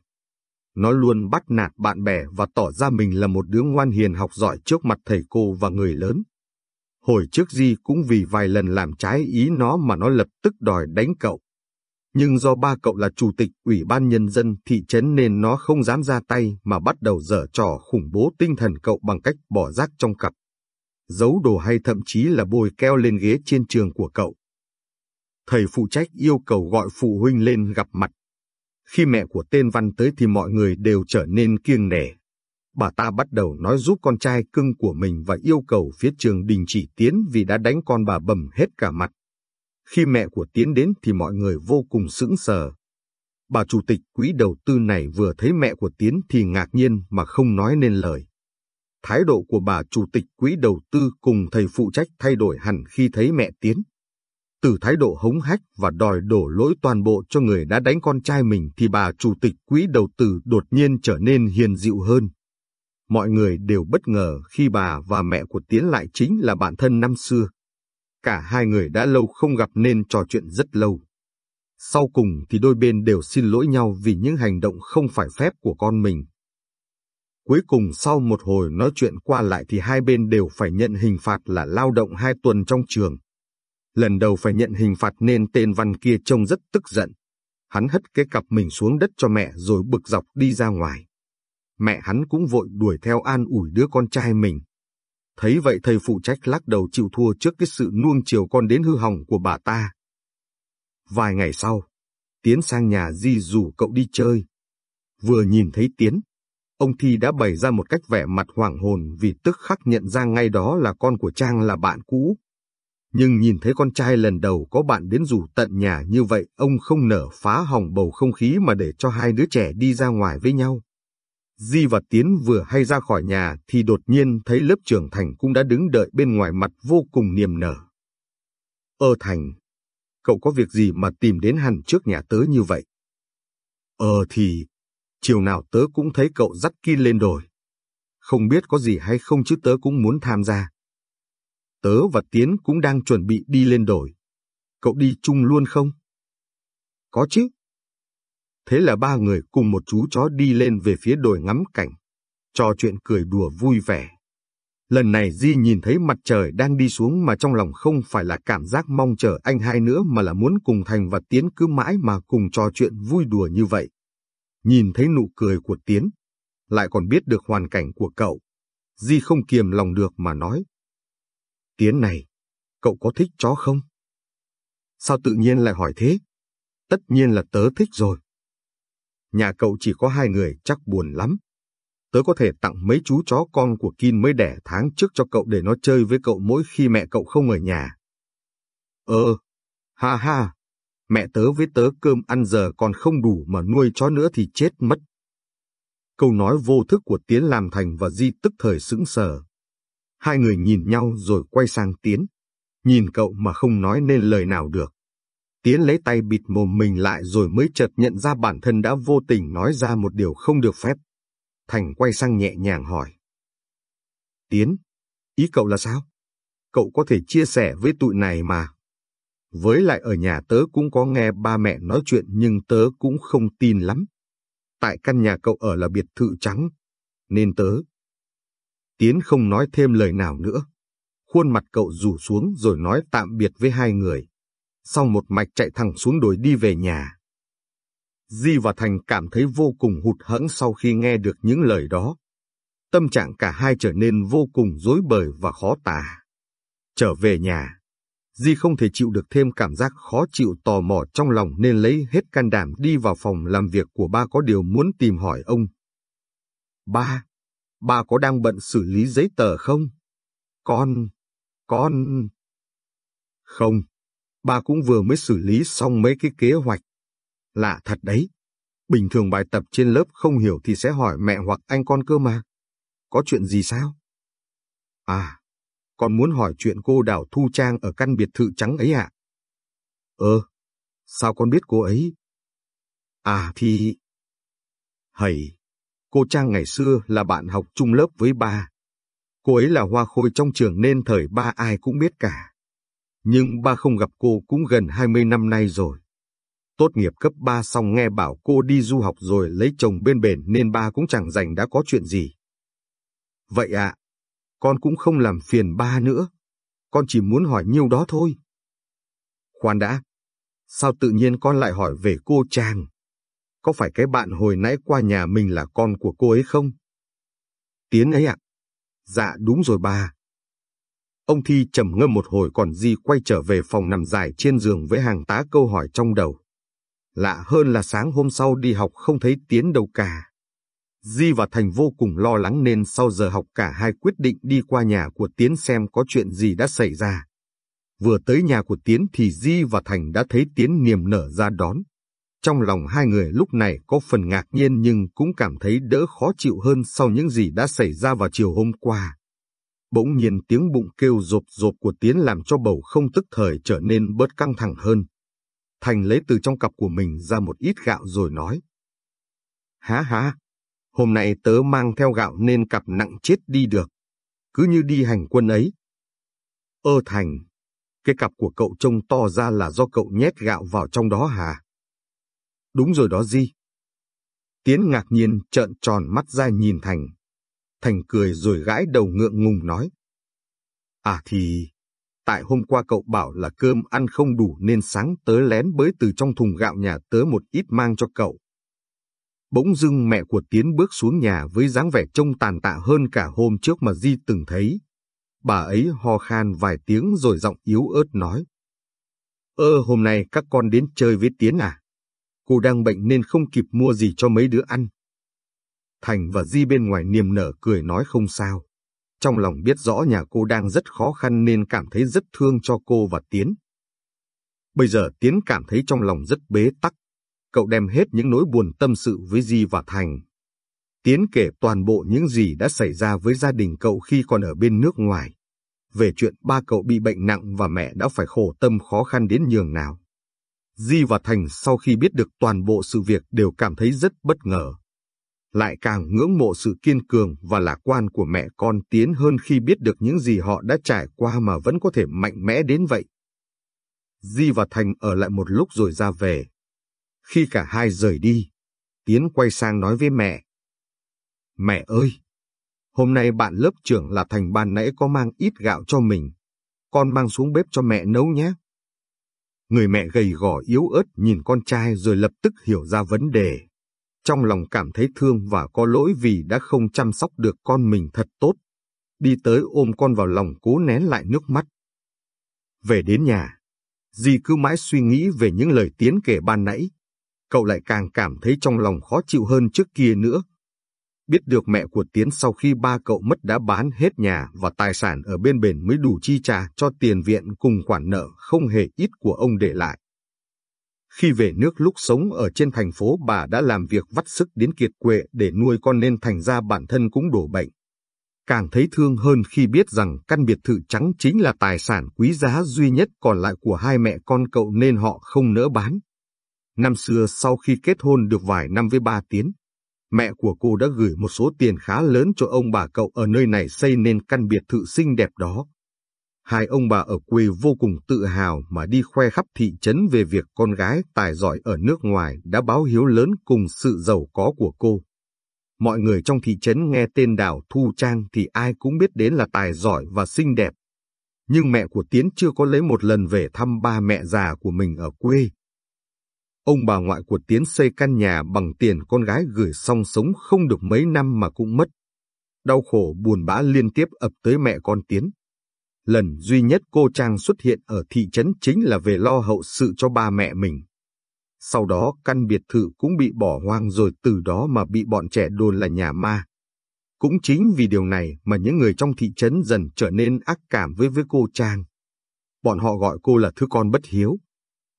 Nó luôn bắt nạt bạn bè và tỏ ra mình là một đứa ngoan hiền học giỏi trước mặt thầy cô và người lớn. Hồi trước Di cũng vì vài lần làm trái ý nó mà nó lập tức đòi đánh cậu nhưng do ba cậu là chủ tịch ủy ban nhân dân thị trấn nên nó không dám ra tay mà bắt đầu dở trò khủng bố tinh thần cậu bằng cách bỏ rác trong cặp, giấu đồ hay thậm chí là bôi keo lên ghế trên trường của cậu. Thầy phụ trách yêu cầu gọi phụ huynh lên gặp mặt. Khi mẹ của tên Văn tới thì mọi người đều trở nên kiêng nể. Bà ta bắt đầu nói giúp con trai cưng của mình và yêu cầu phía trường đình chỉ tiến vì đã đánh con bà bầm hết cả mặt. Khi mẹ của Tiến đến thì mọi người vô cùng sững sờ. Bà chủ tịch quỹ đầu tư này vừa thấy mẹ của Tiến thì ngạc nhiên mà không nói nên lời. Thái độ của bà chủ tịch quỹ đầu tư cùng thầy phụ trách thay đổi hẳn khi thấy mẹ Tiến. Từ thái độ hống hách và đòi đổ lỗi toàn bộ cho người đã đánh con trai mình thì bà chủ tịch quỹ đầu tư đột nhiên trở nên hiền dịu hơn. Mọi người đều bất ngờ khi bà và mẹ của Tiến lại chính là bạn thân năm xưa. Cả hai người đã lâu không gặp nên trò chuyện rất lâu. Sau cùng thì đôi bên đều xin lỗi nhau vì những hành động không phải phép của con mình. Cuối cùng sau một hồi nói chuyện qua lại thì hai bên đều phải nhận hình phạt là lao động hai tuần trong trường. Lần đầu phải nhận hình phạt nên tên văn kia trông rất tức giận. Hắn hất cái cặp mình xuống đất cho mẹ rồi bực dọc đi ra ngoài. Mẹ hắn cũng vội đuổi theo an ủi đứa con trai mình. Thấy vậy thầy phụ trách lắc đầu chịu thua trước cái sự nuông chiều con đến hư hỏng của bà ta. Vài ngày sau, Tiến sang nhà Di rủ cậu đi chơi. Vừa nhìn thấy Tiến, ông Thi đã bày ra một cách vẻ mặt hoảng hồn vì tức khắc nhận ra ngay đó là con của Trang là bạn cũ. Nhưng nhìn thấy con trai lần đầu có bạn đến rủ tận nhà như vậy, ông không nở phá hỏng bầu không khí mà để cho hai đứa trẻ đi ra ngoài với nhau. Di và Tiến vừa hay ra khỏi nhà thì đột nhiên thấy lớp trưởng Thành cũng đã đứng đợi bên ngoài mặt vô cùng niềm nở. Ơ Thành, cậu có việc gì mà tìm đến hẳn trước nhà tớ như vậy? Ờ thì, chiều nào tớ cũng thấy cậu dắt kia lên đồi. Không biết có gì hay không chứ tớ cũng muốn tham gia. Tớ và Tiến cũng đang chuẩn bị đi lên đồi. Cậu đi chung luôn không? Có chứ. Thế là ba người cùng một chú chó đi lên về phía đồi ngắm cảnh, trò chuyện cười đùa vui vẻ. Lần này Di nhìn thấy mặt trời đang đi xuống mà trong lòng không phải là cảm giác mong chờ anh hai nữa mà là muốn cùng Thành và Tiến cứ mãi mà cùng trò chuyện vui đùa như vậy. Nhìn thấy nụ cười của Tiến, lại còn biết được hoàn cảnh của cậu. Di không kiềm lòng được mà nói. Tiến này, cậu có thích chó không? Sao tự nhiên lại hỏi thế? Tất nhiên là tớ thích rồi. Nhà cậu chỉ có hai người chắc buồn lắm. Tớ có thể tặng mấy chú chó con của Kin mới đẻ tháng trước cho cậu để nó chơi với cậu mỗi khi mẹ cậu không ở nhà. Ờ, ha ha, mẹ tớ với tớ cơm ăn giờ còn không đủ mà nuôi chó nữa thì chết mất. Câu nói vô thức của Tiến làm thành và Di tức thời sững sờ. Hai người nhìn nhau rồi quay sang Tiến. Nhìn cậu mà không nói nên lời nào được. Tiến lấy tay bịt mồm mình lại rồi mới chợt nhận ra bản thân đã vô tình nói ra một điều không được phép. Thành quay sang nhẹ nhàng hỏi. Tiến, ý cậu là sao? Cậu có thể chia sẻ với tụi này mà. Với lại ở nhà tớ cũng có nghe ba mẹ nói chuyện nhưng tớ cũng không tin lắm. Tại căn nhà cậu ở là biệt thự trắng, nên tớ. Tiến không nói thêm lời nào nữa. Khuôn mặt cậu rủ xuống rồi nói tạm biệt với hai người sau một mạch chạy thẳng xuống đồi đi về nhà. Di và Thành cảm thấy vô cùng hụt hẫng sau khi nghe được những lời đó. Tâm trạng cả hai trở nên vô cùng rối bời và khó tả. Trở về nhà, Di không thể chịu được thêm cảm giác khó chịu tò mò trong lòng nên lấy hết can đảm đi vào phòng làm việc của ba có điều muốn tìm hỏi ông. Ba, ba có đang bận xử lý giấy tờ không? Con, con... Không, ba cũng vừa mới xử lý xong mấy cái kế hoạch. Lạ thật đấy. Bình thường bài tập trên lớp không hiểu thì sẽ hỏi mẹ hoặc anh con cơ mà. Có chuyện gì sao? À, con muốn hỏi chuyện cô Đào Thu Trang ở căn biệt thự trắng ấy ạ. À? Ờ, sao con biết cô ấy? À thì... Hầy, cô Trang ngày xưa là bạn học chung lớp với ba. Cô ấy là hoa khôi trong trường nên thời ba ai cũng biết cả nhưng ba không gặp cô cũng gần 20 năm nay rồi. Tốt nghiệp cấp 3 xong nghe bảo cô đi du học rồi lấy chồng bên bển nên ba cũng chẳng rảnh đã có chuyện gì. Vậy ạ, con cũng không làm phiền ba nữa. Con chỉ muốn hỏi nhiêu đó thôi. Khoan đã, sao tự nhiên con lại hỏi về cô Trang? Có phải cái bạn hồi nãy qua nhà mình là con của cô ấy không? Tiến ấy ạ. Dạ đúng rồi bà. Ông Thi trầm ngâm một hồi còn Di quay trở về phòng nằm dài trên giường với hàng tá câu hỏi trong đầu. Lạ hơn là sáng hôm sau đi học không thấy Tiến đâu cả. Di và Thành vô cùng lo lắng nên sau giờ học cả hai quyết định đi qua nhà của Tiến xem có chuyện gì đã xảy ra. Vừa tới nhà của Tiến thì Di và Thành đã thấy Tiến niềm nở ra đón. Trong lòng hai người lúc này có phần ngạc nhiên nhưng cũng cảm thấy đỡ khó chịu hơn sau những gì đã xảy ra vào chiều hôm qua. Bỗng nhiên tiếng bụng kêu rộp rộp của Tiến làm cho bầu không tức thời trở nên bớt căng thẳng hơn. Thành lấy từ trong cặp của mình ra một ít gạo rồi nói. Há há, hôm nay tớ mang theo gạo nên cặp nặng chết đi được. Cứ như đi hành quân ấy. Ơ Thành, cái cặp của cậu trông to ra là do cậu nhét gạo vào trong đó hả? Đúng rồi đó Di. Tiến ngạc nhiên trợn tròn mắt ra nhìn Thành, Thành cười rồi gãi đầu ngượng ngùng nói. À thì, tại hôm qua cậu bảo là cơm ăn không đủ nên sáng tớ lén bới từ trong thùng gạo nhà tớ một ít mang cho cậu. Bỗng dưng mẹ của Tiến bước xuống nhà với dáng vẻ trông tàn tạ hơn cả hôm trước mà Di từng thấy. bà ấy ho khan vài tiếng rồi giọng yếu ớt nói. Ơ hôm nay các con đến chơi với Tiến à? Cô đang bệnh nên không kịp mua gì cho mấy đứa ăn. Thành và Di bên ngoài niềm nở cười nói không sao. Trong lòng biết rõ nhà cô đang rất khó khăn nên cảm thấy rất thương cho cô và Tiến. Bây giờ Tiến cảm thấy trong lòng rất bế tắc. Cậu đem hết những nỗi buồn tâm sự với Di và Thành. Tiến kể toàn bộ những gì đã xảy ra với gia đình cậu khi còn ở bên nước ngoài. Về chuyện ba cậu bị bệnh nặng và mẹ đã phải khổ tâm khó khăn đến nhường nào. Di và Thành sau khi biết được toàn bộ sự việc đều cảm thấy rất bất ngờ. Lại càng ngưỡng mộ sự kiên cường và lạc quan của mẹ con Tiến hơn khi biết được những gì họ đã trải qua mà vẫn có thể mạnh mẽ đến vậy. Di và Thành ở lại một lúc rồi ra về. Khi cả hai rời đi, Tiến quay sang nói với mẹ. Mẹ ơi! Hôm nay bạn lớp trưởng là Thành ban nãy có mang ít gạo cho mình. Con mang xuống bếp cho mẹ nấu nhé. Người mẹ gầy gò yếu ớt nhìn con trai rồi lập tức hiểu ra vấn đề. Trong lòng cảm thấy thương và có lỗi vì đã không chăm sóc được con mình thật tốt. Đi tới ôm con vào lòng cố nén lại nước mắt. Về đến nhà, Di cứ mãi suy nghĩ về những lời tiến kể ban nãy. Cậu lại càng cảm thấy trong lòng khó chịu hơn trước kia nữa. Biết được mẹ của Tiến sau khi ba cậu mất đã bán hết nhà và tài sản ở bên bền mới đủ chi trả cho tiền viện cùng khoản nợ không hề ít của ông để lại. Khi về nước lúc sống ở trên thành phố bà đã làm việc vắt sức đến kiệt quệ để nuôi con nên thành ra bản thân cũng đổ bệnh. Càng thấy thương hơn khi biết rằng căn biệt thự trắng chính là tài sản quý giá duy nhất còn lại của hai mẹ con cậu nên họ không nỡ bán. Năm xưa sau khi kết hôn được vài năm với ba Tiến, mẹ của cô đã gửi một số tiền khá lớn cho ông bà cậu ở nơi này xây nên căn biệt thự xinh đẹp đó. Hai ông bà ở quê vô cùng tự hào mà đi khoe khắp thị trấn về việc con gái tài giỏi ở nước ngoài đã báo hiếu lớn cùng sự giàu có của cô. Mọi người trong thị trấn nghe tên Đào Thu Trang thì ai cũng biết đến là tài giỏi và xinh đẹp. Nhưng mẹ của Tiến chưa có lấy một lần về thăm ba mẹ già của mình ở quê. Ông bà ngoại của Tiến xây căn nhà bằng tiền con gái gửi xong sống không được mấy năm mà cũng mất. Đau khổ buồn bã liên tiếp ập tới mẹ con Tiến. Lần duy nhất cô Trang xuất hiện ở thị trấn chính là về lo hậu sự cho ba mẹ mình. Sau đó căn biệt thự cũng bị bỏ hoang rồi từ đó mà bị bọn trẻ đồn là nhà ma. Cũng chính vì điều này mà những người trong thị trấn dần trở nên ác cảm với với cô Trang. Bọn họ gọi cô là thứ con bất hiếu,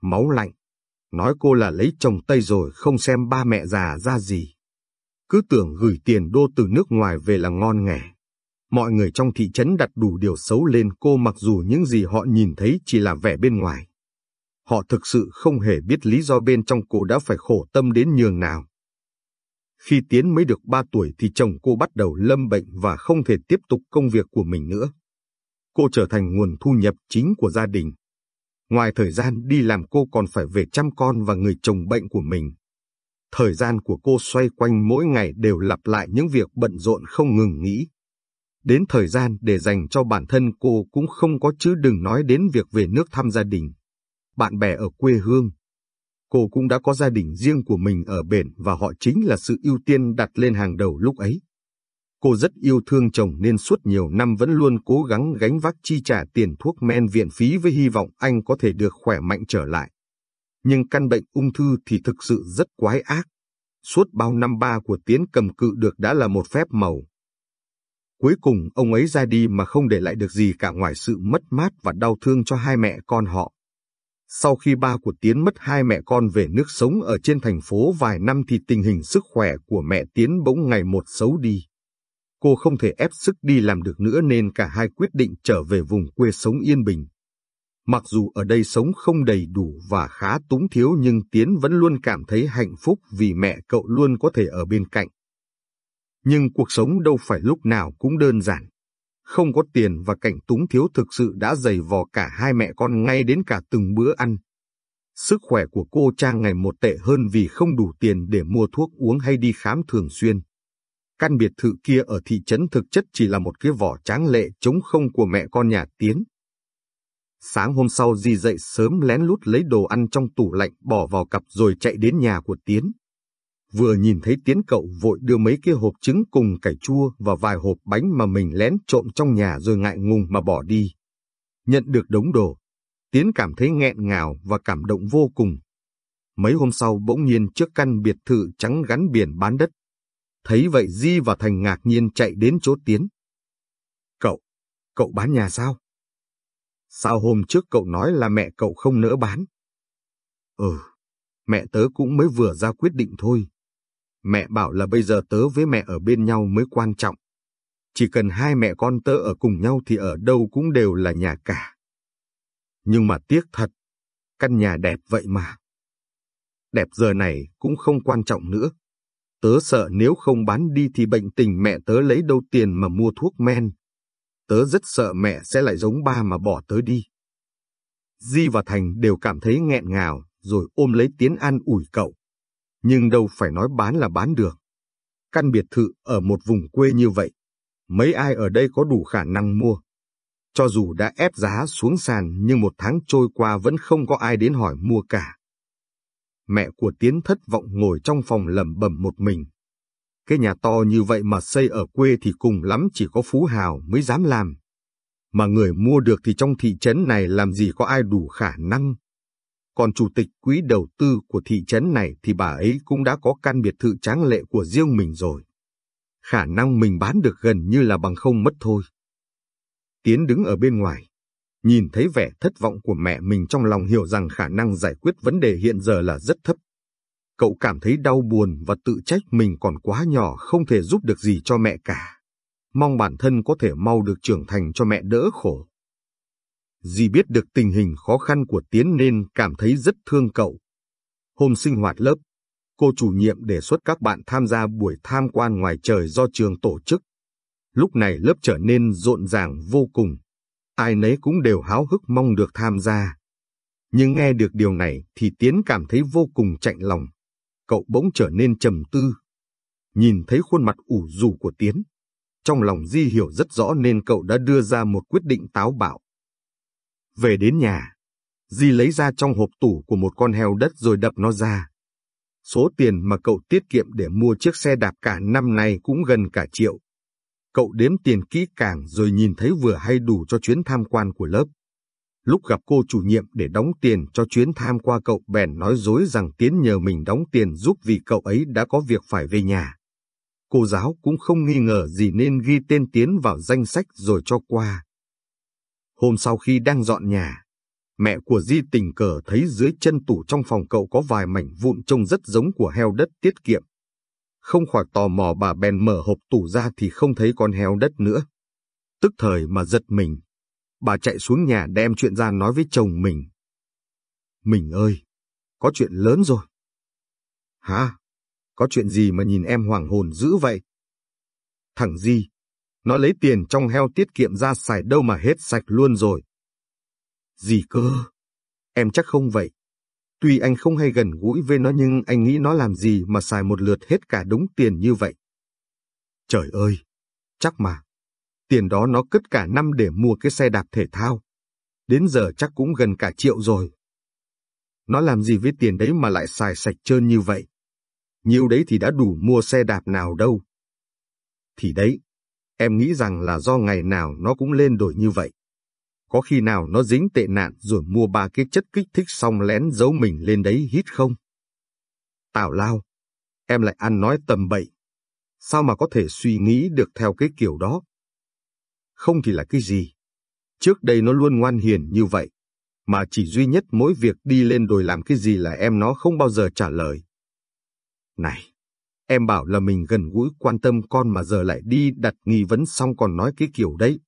máu lạnh, nói cô là lấy chồng Tây rồi, không xem ba mẹ già ra gì. Cứ tưởng gửi tiền đô từ nước ngoài về là ngon nghẻ. Mọi người trong thị trấn đặt đủ điều xấu lên cô mặc dù những gì họ nhìn thấy chỉ là vẻ bên ngoài. Họ thực sự không hề biết lý do bên trong cô đã phải khổ tâm đến nhường nào. Khi Tiến mới được 3 tuổi thì chồng cô bắt đầu lâm bệnh và không thể tiếp tục công việc của mình nữa. Cô trở thành nguồn thu nhập chính của gia đình. Ngoài thời gian đi làm cô còn phải về chăm con và người chồng bệnh của mình. Thời gian của cô xoay quanh mỗi ngày đều lặp lại những việc bận rộn không ngừng nghỉ. Đến thời gian để dành cho bản thân cô cũng không có chứ đừng nói đến việc về nước thăm gia đình, bạn bè ở quê hương. Cô cũng đã có gia đình riêng của mình ở bển và họ chính là sự ưu tiên đặt lên hàng đầu lúc ấy. Cô rất yêu thương chồng nên suốt nhiều năm vẫn luôn cố gắng gánh vác chi trả tiền thuốc men viện phí với hy vọng anh có thể được khỏe mạnh trở lại. Nhưng căn bệnh ung thư thì thực sự rất quái ác. Suốt bao năm ba của Tiến cầm cự được đã là một phép màu. Cuối cùng, ông ấy ra đi mà không để lại được gì cả ngoài sự mất mát và đau thương cho hai mẹ con họ. Sau khi ba của Tiến mất hai mẹ con về nước sống ở trên thành phố vài năm thì tình hình sức khỏe của mẹ Tiến bỗng ngày một xấu đi. Cô không thể ép sức đi làm được nữa nên cả hai quyết định trở về vùng quê sống yên bình. Mặc dù ở đây sống không đầy đủ và khá túng thiếu nhưng Tiến vẫn luôn cảm thấy hạnh phúc vì mẹ cậu luôn có thể ở bên cạnh. Nhưng cuộc sống đâu phải lúc nào cũng đơn giản không có tiền và cảnh túng thiếu thực sự đã dày vò cả hai mẹ con ngay đến cả từng bữa ăn. Sức khỏe của cô Trang ngày một tệ hơn vì không đủ tiền để mua thuốc uống hay đi khám thường xuyên. Căn biệt thự kia ở thị trấn thực chất chỉ là một cái vỏ tráng lệ chống không của mẹ con nhà Tiến. Sáng hôm sau Di dậy sớm lén lút lấy đồ ăn trong tủ lạnh bỏ vào cặp rồi chạy đến nhà của Tiến. Vừa nhìn thấy Tiến cậu vội đưa mấy cái hộp trứng cùng cải chua và vài hộp bánh mà mình lén trộm trong nhà rồi ngại ngùng mà bỏ đi. Nhận được đống đồ, Tiến cảm thấy nghẹn ngào và cảm động vô cùng. Mấy hôm sau bỗng nhiên trước căn biệt thự trắng gắn biển bán đất. Thấy vậy Di và Thành ngạc nhiên chạy đến chỗ Tiến. Cậu, cậu bán nhà sao? Sao hôm trước cậu nói là mẹ cậu không nỡ bán? Ừ, mẹ tớ cũng mới vừa ra quyết định thôi. Mẹ bảo là bây giờ tớ với mẹ ở bên nhau mới quan trọng. Chỉ cần hai mẹ con tớ ở cùng nhau thì ở đâu cũng đều là nhà cả. Nhưng mà tiếc thật, căn nhà đẹp vậy mà. Đẹp giờ này cũng không quan trọng nữa. Tớ sợ nếu không bán đi thì bệnh tình mẹ tớ lấy đâu tiền mà mua thuốc men. Tớ rất sợ mẹ sẽ lại giống ba mà bỏ tớ đi. Di và Thành đều cảm thấy nghẹn ngào, rồi ôm lấy Tiến an ủi cậu. Nhưng đâu phải nói bán là bán được. Căn biệt thự ở một vùng quê như vậy, mấy ai ở đây có đủ khả năng mua. Cho dù đã ép giá xuống sàn nhưng một tháng trôi qua vẫn không có ai đến hỏi mua cả. Mẹ của Tiến thất vọng ngồi trong phòng lẩm bẩm một mình. Cái nhà to như vậy mà xây ở quê thì cùng lắm chỉ có phú hào mới dám làm. Mà người mua được thì trong thị trấn này làm gì có ai đủ khả năng. Còn chủ tịch quỹ đầu tư của thị trấn này thì bà ấy cũng đã có căn biệt thự tráng lệ của riêng mình rồi. Khả năng mình bán được gần như là bằng không mất thôi. Tiến đứng ở bên ngoài, nhìn thấy vẻ thất vọng của mẹ mình trong lòng hiểu rằng khả năng giải quyết vấn đề hiện giờ là rất thấp. Cậu cảm thấy đau buồn và tự trách mình còn quá nhỏ không thể giúp được gì cho mẹ cả. Mong bản thân có thể mau được trưởng thành cho mẹ đỡ khổ. Dì biết được tình hình khó khăn của Tiến nên cảm thấy rất thương cậu. Hôm sinh hoạt lớp, cô chủ nhiệm đề xuất các bạn tham gia buổi tham quan ngoài trời do trường tổ chức. Lúc này lớp trở nên rộn ràng vô cùng. Ai nấy cũng đều háo hức mong được tham gia. Nhưng nghe được điều này thì Tiến cảm thấy vô cùng chạnh lòng. Cậu bỗng trở nên trầm tư. Nhìn thấy khuôn mặt ủ rù của Tiến. Trong lòng Di hiểu rất rõ nên cậu đã đưa ra một quyết định táo bạo. Về đến nhà, Di lấy ra trong hộp tủ của một con heo đất rồi đập nó ra. Số tiền mà cậu tiết kiệm để mua chiếc xe đạp cả năm nay cũng gần cả triệu. Cậu đếm tiền kỹ càng rồi nhìn thấy vừa hay đủ cho chuyến tham quan của lớp. Lúc gặp cô chủ nhiệm để đóng tiền cho chuyến tham qua cậu bèn nói dối rằng Tiến nhờ mình đóng tiền giúp vì cậu ấy đã có việc phải về nhà. Cô giáo cũng không nghi ngờ gì nên ghi tên Tiến vào danh sách rồi cho qua. Hôm sau khi đang dọn nhà, mẹ của Di tình cờ thấy dưới chân tủ trong phòng cậu có vài mảnh vụn trông rất giống của heo đất tiết kiệm. Không khỏi tò mò bà bèn mở hộp tủ ra thì không thấy con heo đất nữa. Tức thời mà giật mình. Bà chạy xuống nhà đem chuyện ra nói với chồng mình. Mình ơi, có chuyện lớn rồi. Hả? Có chuyện gì mà nhìn em hoàng hồn dữ vậy? Thằng Di, nó lấy tiền trong heo tiết kiệm ra xài đâu mà hết sạch luôn rồi. Gì cơ? Em chắc không vậy. Tuy anh không hay gần gũi với nó nhưng anh nghĩ nó làm gì mà xài một lượt hết cả đúng tiền như vậy. Trời ơi, chắc mà. Tiền đó nó cất cả năm để mua cái xe đạp thể thao. Đến giờ chắc cũng gần cả triệu rồi. Nó làm gì với tiền đấy mà lại xài sạch trơn như vậy? Nhiều đấy thì đã đủ mua xe đạp nào đâu. Thì đấy, em nghĩ rằng là do ngày nào nó cũng lên đổi như vậy. Có khi nào nó dính tệ nạn rồi mua ba cái chất kích thích xong lén giấu mình lên đấy hít không? Tào lao, em lại ăn nói tầm bậy. Sao mà có thể suy nghĩ được theo cái kiểu đó? Không thì là cái gì? Trước đây nó luôn ngoan hiền như vậy, mà chỉ duy nhất mỗi việc đi lên đồi làm cái gì là em nó không bao giờ trả lời. Này, em bảo là mình gần gũi quan tâm con mà giờ lại đi đặt nghi vấn xong còn nói cái kiểu đấy.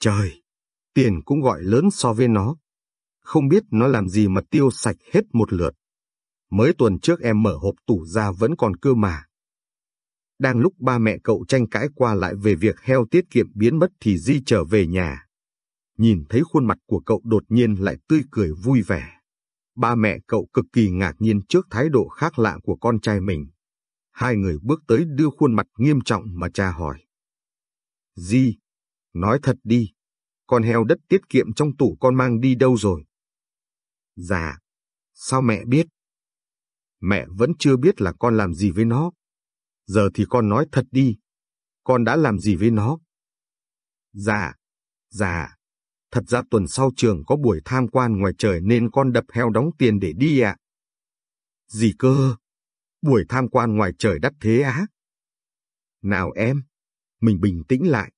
Trời, tiền cũng gọi lớn so với nó. Không biết nó làm gì mà tiêu sạch hết một lượt. Mới tuần trước em mở hộp tủ ra vẫn còn cơ mà. Đang lúc ba mẹ cậu tranh cãi qua lại về việc heo tiết kiệm biến mất thì Di trở về nhà. Nhìn thấy khuôn mặt của cậu đột nhiên lại tươi cười vui vẻ. Ba mẹ cậu cực kỳ ngạc nhiên trước thái độ khác lạ của con trai mình. Hai người bước tới đưa khuôn mặt nghiêm trọng mà cha hỏi. Di, nói thật đi, con heo đất tiết kiệm trong tủ con mang đi đâu rồi? Dạ, sao mẹ biết? mẹ vẫn chưa biết là con làm gì với nó. Giờ thì con nói thật đi, con đã làm gì với nó? Dạ, dạ, thật ra tuần sau trường có buổi tham quan ngoài trời nên con đập heo đóng tiền để đi ạ. Gì cơ? Buổi tham quan ngoài trời đắt thế á? Nào em, mình bình tĩnh lại.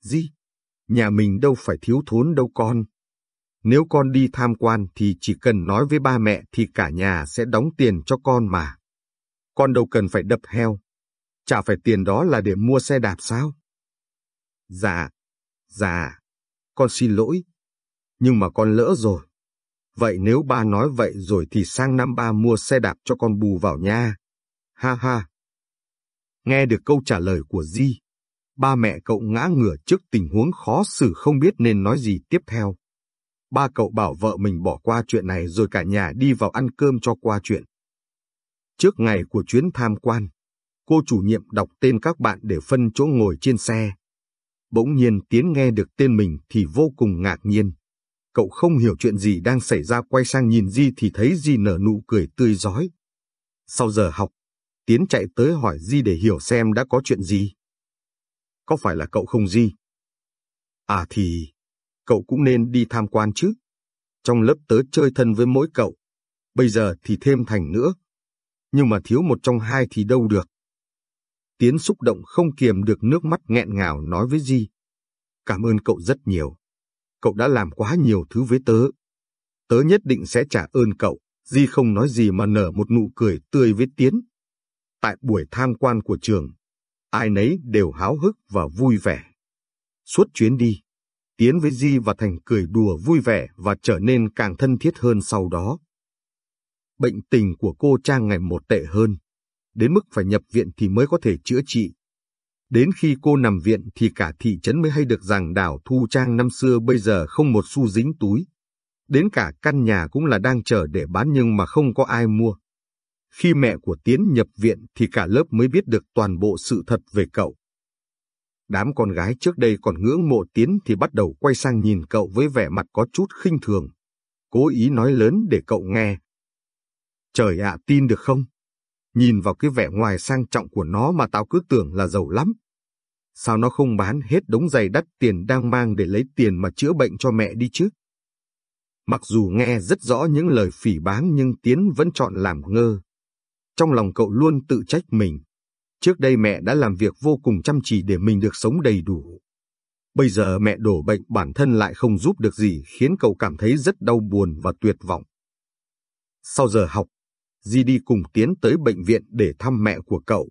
Gì? Nhà mình đâu phải thiếu thốn đâu con. Nếu con đi tham quan thì chỉ cần nói với ba mẹ thì cả nhà sẽ đóng tiền cho con mà. Con đâu cần phải đập heo. Chả phải tiền đó là để mua xe đạp sao? Dạ, dạ, con xin lỗi. Nhưng mà con lỡ rồi. Vậy nếu ba nói vậy rồi thì sang năm ba mua xe đạp cho con bù vào nha. Ha ha. Nghe được câu trả lời của Di, ba mẹ cậu ngã ngửa trước tình huống khó xử không biết nên nói gì tiếp theo. Ba cậu bảo vợ mình bỏ qua chuyện này rồi cả nhà đi vào ăn cơm cho qua chuyện. Trước ngày của chuyến tham quan, cô chủ nhiệm đọc tên các bạn để phân chỗ ngồi trên xe. Bỗng nhiên Tiến nghe được tên mình thì vô cùng ngạc nhiên. Cậu không hiểu chuyện gì đang xảy ra quay sang nhìn Di thì thấy Di nở nụ cười tươi giói. Sau giờ học, Tiến chạy tới hỏi Di để hiểu xem đã có chuyện gì. Có phải là cậu không Di? À thì, cậu cũng nên đi tham quan chứ. Trong lớp tớ chơi thân với mỗi cậu, bây giờ thì thêm Thành nữa. Nhưng mà thiếu một trong hai thì đâu được. Tiến xúc động không kiềm được nước mắt nghẹn ngào nói với Di. Cảm ơn cậu rất nhiều. Cậu đã làm quá nhiều thứ với tớ. Tớ nhất định sẽ trả ơn cậu. Di không nói gì mà nở một nụ cười tươi với Tiến. Tại buổi tham quan của trường, ai nấy đều háo hức và vui vẻ. Suốt chuyến đi, Tiến với Di và Thành cười đùa vui vẻ và trở nên càng thân thiết hơn sau đó. Bệnh tình của cô Trang ngày một tệ hơn, đến mức phải nhập viện thì mới có thể chữa trị. Đến khi cô nằm viện thì cả thị trấn mới hay được rằng đảo Thu Trang năm xưa bây giờ không một xu dính túi. Đến cả căn nhà cũng là đang chờ để bán nhưng mà không có ai mua. Khi mẹ của Tiến nhập viện thì cả lớp mới biết được toàn bộ sự thật về cậu. Đám con gái trước đây còn ngưỡng mộ Tiến thì bắt đầu quay sang nhìn cậu với vẻ mặt có chút khinh thường. Cố ý nói lớn để cậu nghe. Trời ạ, tin được không? Nhìn vào cái vẻ ngoài sang trọng của nó mà tao cứ tưởng là giàu lắm. Sao nó không bán hết đống giày đắt tiền đang mang để lấy tiền mà chữa bệnh cho mẹ đi chứ? Mặc dù nghe rất rõ những lời phỉ báng nhưng Tiến vẫn chọn làm ngơ. Trong lòng cậu luôn tự trách mình. Trước đây mẹ đã làm việc vô cùng chăm chỉ để mình được sống đầy đủ. Bây giờ mẹ đổ bệnh bản thân lại không giúp được gì khiến cậu cảm thấy rất đau buồn và tuyệt vọng. Sau giờ học, Di đi cùng tiến tới bệnh viện để thăm mẹ của cậu.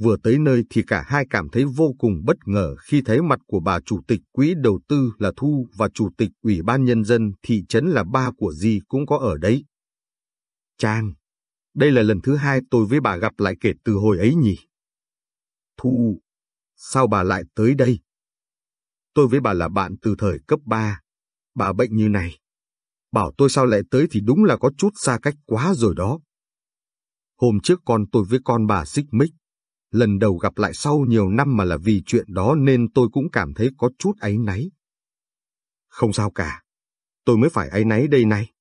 Vừa tới nơi thì cả hai cảm thấy vô cùng bất ngờ khi thấy mặt của bà chủ tịch quỹ đầu tư là Thu và chủ tịch ủy ban nhân dân thị trấn là ba của Di cũng có ở đấy. Trang, đây là lần thứ hai tôi với bà gặp lại kể từ hồi ấy nhỉ? Thu, sao bà lại tới đây? Tôi với bà là bạn từ thời cấp 3. Bà bệnh như này. Bảo tôi sao lại tới thì đúng là có chút xa cách quá rồi đó. Hôm trước con tôi với con bà xích mích. Lần đầu gặp lại sau nhiều năm mà là vì chuyện đó nên tôi cũng cảm thấy có chút áy náy. Không sao cả. Tôi mới phải áy náy đây này.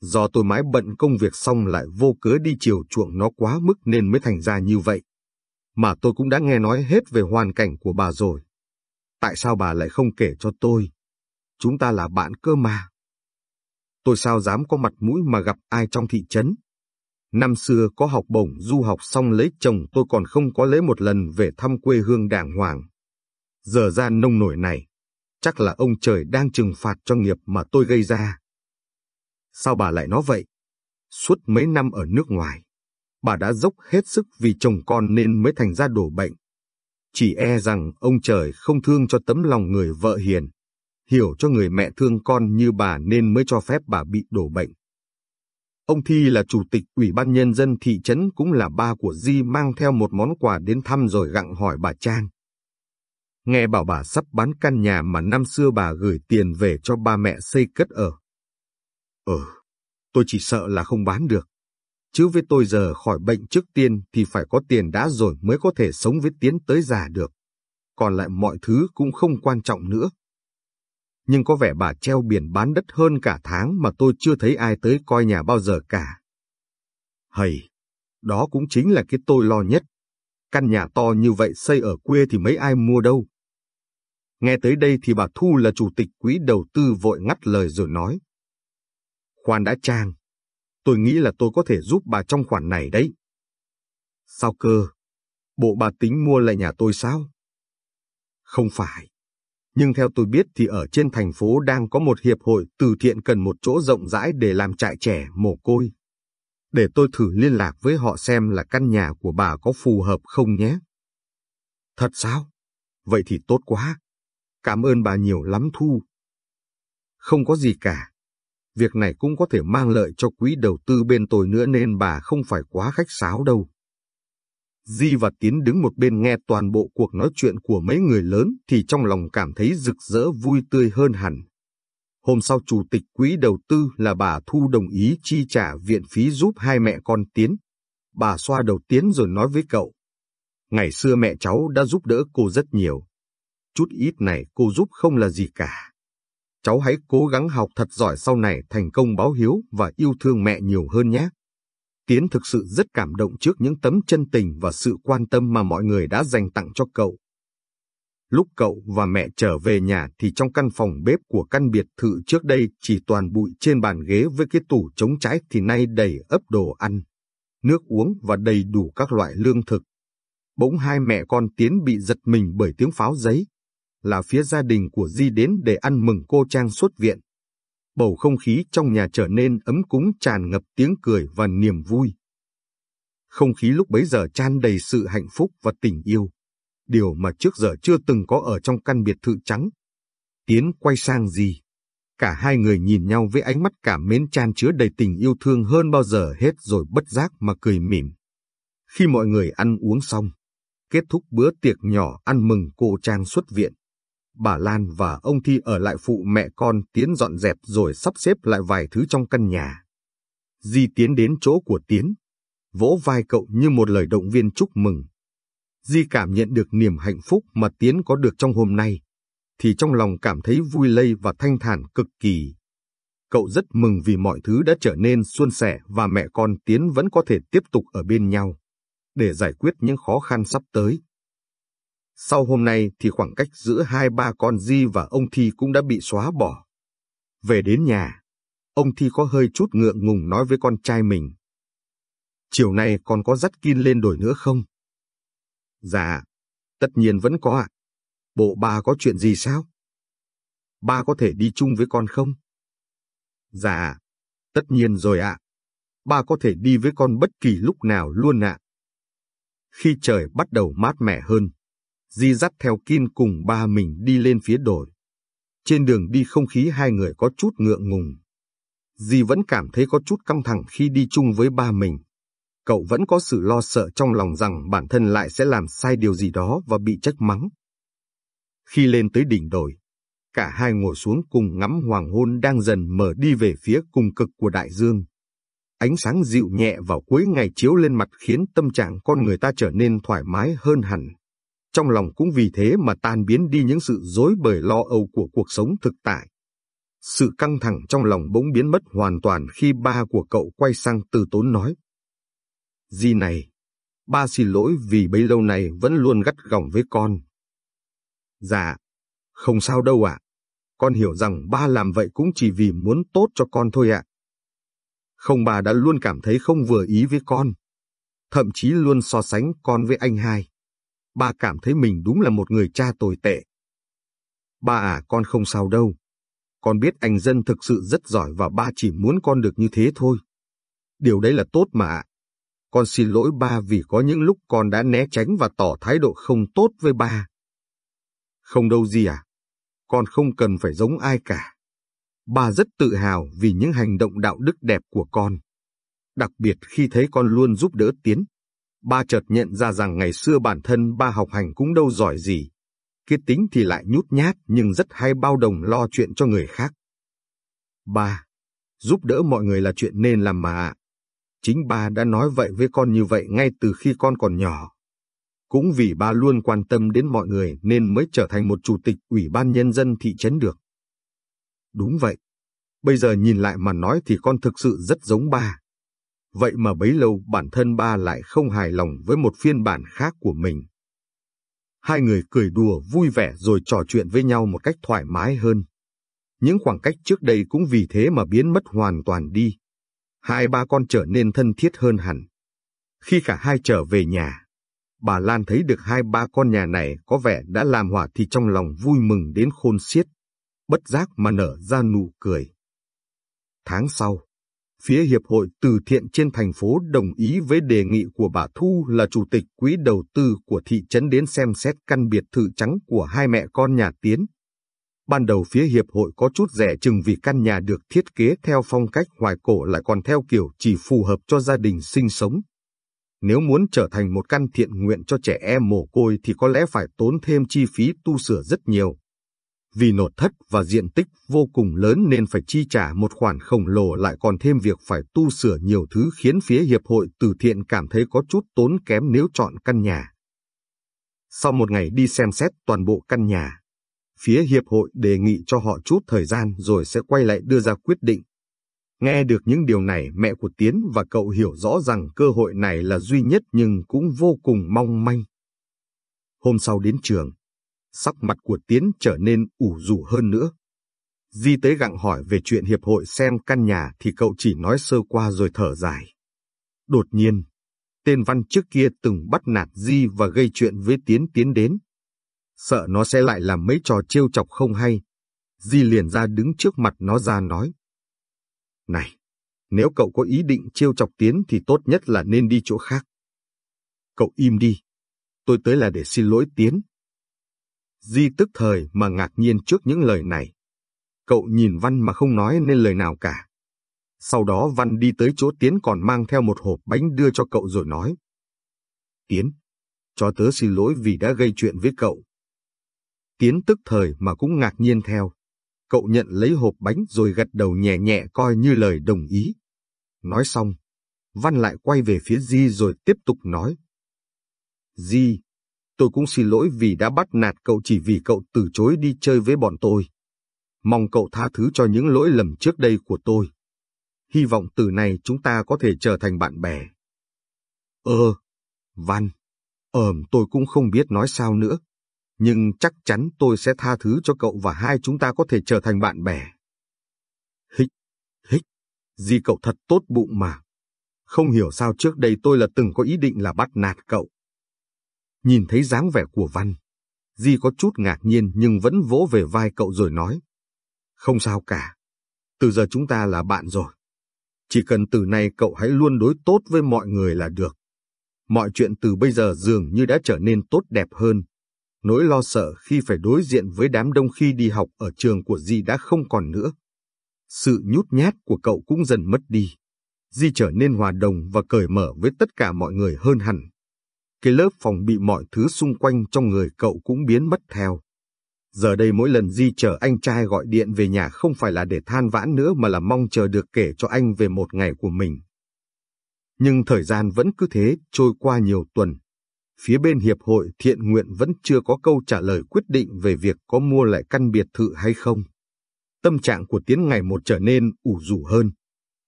Do tôi mãi bận công việc xong lại vô cớ đi chiều chuộng nó quá mức nên mới thành ra như vậy. Mà tôi cũng đã nghe nói hết về hoàn cảnh của bà rồi. Tại sao bà lại không kể cho tôi? Chúng ta là bạn cơ mà. Tôi sao dám có mặt mũi mà gặp ai trong thị trấn? Năm xưa có học bổng du học xong lấy chồng tôi còn không có lấy một lần về thăm quê hương đàng hoàng. Giờ ra nông nổi này, chắc là ông trời đang trừng phạt cho nghiệp mà tôi gây ra. Sao bà lại nói vậy? Suốt mấy năm ở nước ngoài, bà đã dốc hết sức vì chồng con nên mới thành ra đổ bệnh. Chỉ e rằng ông trời không thương cho tấm lòng người vợ hiền, hiểu cho người mẹ thương con như bà nên mới cho phép bà bị đổ bệnh. Ông Thi là chủ tịch ủy ban nhân dân thị trấn cũng là ba của Di mang theo một món quà đến thăm rồi gặng hỏi bà Trang. Nghe bảo bà sắp bán căn nhà mà năm xưa bà gửi tiền về cho ba mẹ xây cất ở. Ờ, tôi chỉ sợ là không bán được. Chứ với tôi giờ khỏi bệnh trước tiên thì phải có tiền đã rồi mới có thể sống với tiến tới già được. Còn lại mọi thứ cũng không quan trọng nữa nhưng có vẻ bà treo biển bán đất hơn cả tháng mà tôi chưa thấy ai tới coi nhà bao giờ cả. Hầy, đó cũng chính là cái tôi lo nhất. Căn nhà to như vậy xây ở quê thì mấy ai mua đâu. Nghe tới đây thì bà Thu là chủ tịch quỹ đầu tư vội ngắt lời rồi nói. Khoan đã trang, tôi nghĩ là tôi có thể giúp bà trong khoản này đấy. Sao cơ? Bộ bà tính mua lại nhà tôi sao? Không phải. Nhưng theo tôi biết thì ở trên thành phố đang có một hiệp hội từ thiện cần một chỗ rộng rãi để làm trại trẻ mồ côi. Để tôi thử liên lạc với họ xem là căn nhà của bà có phù hợp không nhé. Thật sao? Vậy thì tốt quá. Cảm ơn bà nhiều lắm Thu. Không có gì cả. Việc này cũng có thể mang lợi cho quỹ đầu tư bên tôi nữa nên bà không phải quá khách sáo đâu. Di và Tiến đứng một bên nghe toàn bộ cuộc nói chuyện của mấy người lớn thì trong lòng cảm thấy rực rỡ vui tươi hơn hẳn. Hôm sau chủ tịch quỹ đầu tư là bà Thu đồng ý chi trả viện phí giúp hai mẹ con Tiến. Bà xoa đầu Tiến rồi nói với cậu. Ngày xưa mẹ cháu đã giúp đỡ cô rất nhiều. Chút ít này cô giúp không là gì cả. Cháu hãy cố gắng học thật giỏi sau này thành công báo hiếu và yêu thương mẹ nhiều hơn nhé. Tiến thực sự rất cảm động trước những tấm chân tình và sự quan tâm mà mọi người đã dành tặng cho cậu. Lúc cậu và mẹ trở về nhà thì trong căn phòng bếp của căn biệt thự trước đây chỉ toàn bụi trên bàn ghế với cái tủ chống trái thì nay đầy ấp đồ ăn, nước uống và đầy đủ các loại lương thực. Bỗng hai mẹ con Tiến bị giật mình bởi tiếng pháo giấy. Là phía gia đình của Di đến để ăn mừng cô Trang xuất viện bầu không khí trong nhà trở nên ấm cúng tràn ngập tiếng cười và niềm vui. Không khí lúc bấy giờ tràn đầy sự hạnh phúc và tình yêu, điều mà trước giờ chưa từng có ở trong căn biệt thự trắng. Tiến quay sang gì? Cả hai người nhìn nhau với ánh mắt cảm mến tràn chứa đầy tình yêu thương hơn bao giờ hết rồi bất giác mà cười mỉm. Khi mọi người ăn uống xong, kết thúc bữa tiệc nhỏ ăn mừng cô Trang xuất viện, bà Lan và ông Thi ở lại phụ mẹ con Tiến dọn dẹp rồi sắp xếp lại vài thứ trong căn nhà. Di Tiến đến chỗ của Tiến, vỗ vai cậu như một lời động viên chúc mừng. Di cảm nhận được niềm hạnh phúc mà Tiến có được trong hôm nay, thì trong lòng cảm thấy vui lây và thanh thản cực kỳ. Cậu rất mừng vì mọi thứ đã trở nên suôn sẻ và mẹ con Tiến vẫn có thể tiếp tục ở bên nhau, để giải quyết những khó khăn sắp tới. Sau hôm nay thì khoảng cách giữa hai ba con Di và ông Thi cũng đã bị xóa bỏ. Về đến nhà, ông Thi có hơi chút ngượng ngùng nói với con trai mình. Chiều nay con có dắt Kin lên đồi nữa không? Dạ, tất nhiên vẫn có ạ. Bộ ba có chuyện gì sao? Ba có thể đi chung với con không? Dạ, tất nhiên rồi ạ. Ba có thể đi với con bất kỳ lúc nào luôn ạ. Khi trời bắt đầu mát mẻ hơn, Di dắt theo Kim cùng ba mình đi lên phía đồi. Trên đường đi không khí hai người có chút ngượng ngùng. Di vẫn cảm thấy có chút căng thẳng khi đi chung với ba mình. Cậu vẫn có sự lo sợ trong lòng rằng bản thân lại sẽ làm sai điều gì đó và bị trách mắng. Khi lên tới đỉnh đồi, cả hai ngồi xuống cùng ngắm hoàng hôn đang dần mở đi về phía cùng cực của đại dương. Ánh sáng dịu nhẹ vào cuối ngày chiếu lên mặt khiến tâm trạng con người ta trở nên thoải mái hơn hẳn trong lòng cũng vì thế mà tan biến đi những sự dối bời lo âu của cuộc sống thực tại. Sự căng thẳng trong lòng bỗng biến mất hoàn toàn khi ba của cậu quay sang từ tốn nói. Di này, ba xin lỗi vì bấy lâu này vẫn luôn gắt gỏng với con. Dạ, không sao đâu ạ. Con hiểu rằng ba làm vậy cũng chỉ vì muốn tốt cho con thôi ạ. Không bà đã luôn cảm thấy không vừa ý với con. Thậm chí luôn so sánh con với anh hai ba cảm thấy mình đúng là một người cha tồi tệ. Ba à, con không sao đâu. Con biết anh dân thực sự rất giỏi và ba chỉ muốn con được như thế thôi. Điều đấy là tốt mà. Con xin lỗi ba vì có những lúc con đã né tránh và tỏ thái độ không tốt với ba. Không đâu gì à. Con không cần phải giống ai cả. Ba rất tự hào vì những hành động đạo đức đẹp của con. Đặc biệt khi thấy con luôn giúp đỡ Tiến, Ba chợt nhận ra rằng ngày xưa bản thân ba học hành cũng đâu giỏi gì. Cái tính thì lại nhút nhát nhưng rất hay bao đồng lo chuyện cho người khác. Ba, giúp đỡ mọi người là chuyện nên làm mà. ạ. Chính ba đã nói vậy với con như vậy ngay từ khi con còn nhỏ. Cũng vì ba luôn quan tâm đến mọi người nên mới trở thành một chủ tịch ủy ban nhân dân thị trấn được. Đúng vậy. Bây giờ nhìn lại mà nói thì con thực sự rất giống ba. Vậy mà bấy lâu bản thân ba lại không hài lòng với một phiên bản khác của mình. Hai người cười đùa vui vẻ rồi trò chuyện với nhau một cách thoải mái hơn. Những khoảng cách trước đây cũng vì thế mà biến mất hoàn toàn đi. Hai ba con trở nên thân thiết hơn hẳn. Khi cả hai trở về nhà, bà Lan thấy được hai ba con nhà này có vẻ đã làm hòa thì trong lòng vui mừng đến khôn xiết, bất giác mà nở ra nụ cười. Tháng sau, phía Hiệp hội Từ thiện trên thành phố đồng ý với đề nghị của bà Thu là chủ tịch quỹ đầu tư của thị trấn đến xem xét căn biệt thự trắng của hai mẹ con nhà Tiến. Ban đầu phía Hiệp hội có chút rẻ chừng vì căn nhà được thiết kế theo phong cách hoài cổ lại còn theo kiểu chỉ phù hợp cho gia đình sinh sống. Nếu muốn trở thành một căn thiện nguyện cho trẻ em mồ côi thì có lẽ phải tốn thêm chi phí tu sửa rất nhiều. Vì nội thất và diện tích vô cùng lớn nên phải chi trả một khoản khổng lồ lại còn thêm việc phải tu sửa nhiều thứ khiến phía Hiệp hội từ thiện cảm thấy có chút tốn kém nếu chọn căn nhà. Sau một ngày đi xem xét toàn bộ căn nhà, phía Hiệp hội đề nghị cho họ chút thời gian rồi sẽ quay lại đưa ra quyết định. Nghe được những điều này mẹ của Tiến và cậu hiểu rõ rằng cơ hội này là duy nhất nhưng cũng vô cùng mong manh. Hôm sau đến trường, sắc mặt của Tiến trở nên ủ rũ hơn nữa. Di tới gặng hỏi về chuyện hiệp hội xem căn nhà thì cậu chỉ nói sơ qua rồi thở dài. Đột nhiên, tên Văn trước kia từng bắt nạt Di và gây chuyện với Tiến tiến đến. Sợ nó sẽ lại làm mấy trò trêu chọc không hay. Di liền ra đứng trước mặt nó ra nói. Này, nếu cậu có ý định trêu chọc Tiến thì tốt nhất là nên đi chỗ khác. Cậu im đi. Tôi tới là để xin lỗi Tiến. Di tức thời mà ngạc nhiên trước những lời này. Cậu nhìn Văn mà không nói nên lời nào cả. Sau đó Văn đi tới chỗ Tiến còn mang theo một hộp bánh đưa cho cậu rồi nói. Tiến, cho tớ xin lỗi vì đã gây chuyện với cậu. Tiến tức thời mà cũng ngạc nhiên theo. Cậu nhận lấy hộp bánh rồi gật đầu nhẹ nhẹ coi như lời đồng ý. Nói xong, Văn lại quay về phía Di rồi tiếp tục nói. Di, tôi cũng xin lỗi vì đã bắt nạt cậu chỉ vì cậu từ chối đi chơi với bọn tôi. Mong cậu tha thứ cho những lỗi lầm trước đây của tôi. Hy vọng từ nay chúng ta có thể trở thành bạn bè. Ơ, Văn, ờm tôi cũng không biết nói sao nữa. Nhưng chắc chắn tôi sẽ tha thứ cho cậu và hai chúng ta có thể trở thành bạn bè. Hích, hích, gì cậu thật tốt bụng mà. Không hiểu sao trước đây tôi là từng có ý định là bắt nạt cậu. Nhìn thấy dáng vẻ của Văn, Di có chút ngạc nhiên nhưng vẫn vỗ về vai cậu rồi nói. Không sao cả, từ giờ chúng ta là bạn rồi. Chỉ cần từ nay cậu hãy luôn đối tốt với mọi người là được. Mọi chuyện từ bây giờ dường như đã trở nên tốt đẹp hơn. Nỗi lo sợ khi phải đối diện với đám đông khi đi học ở trường của Di đã không còn nữa. Sự nhút nhát của cậu cũng dần mất đi. Di trở nên hòa đồng và cởi mở với tất cả mọi người hơn hẳn cái lớp phòng bị mọi thứ xung quanh trong người cậu cũng biến mất theo. Giờ đây mỗi lần Di chờ anh trai gọi điện về nhà không phải là để than vãn nữa mà là mong chờ được kể cho anh về một ngày của mình. Nhưng thời gian vẫn cứ thế, trôi qua nhiều tuần. Phía bên Hiệp hội Thiện Nguyện vẫn chưa có câu trả lời quyết định về việc có mua lại căn biệt thự hay không. Tâm trạng của Tiến ngày một trở nên ủ rũ hơn.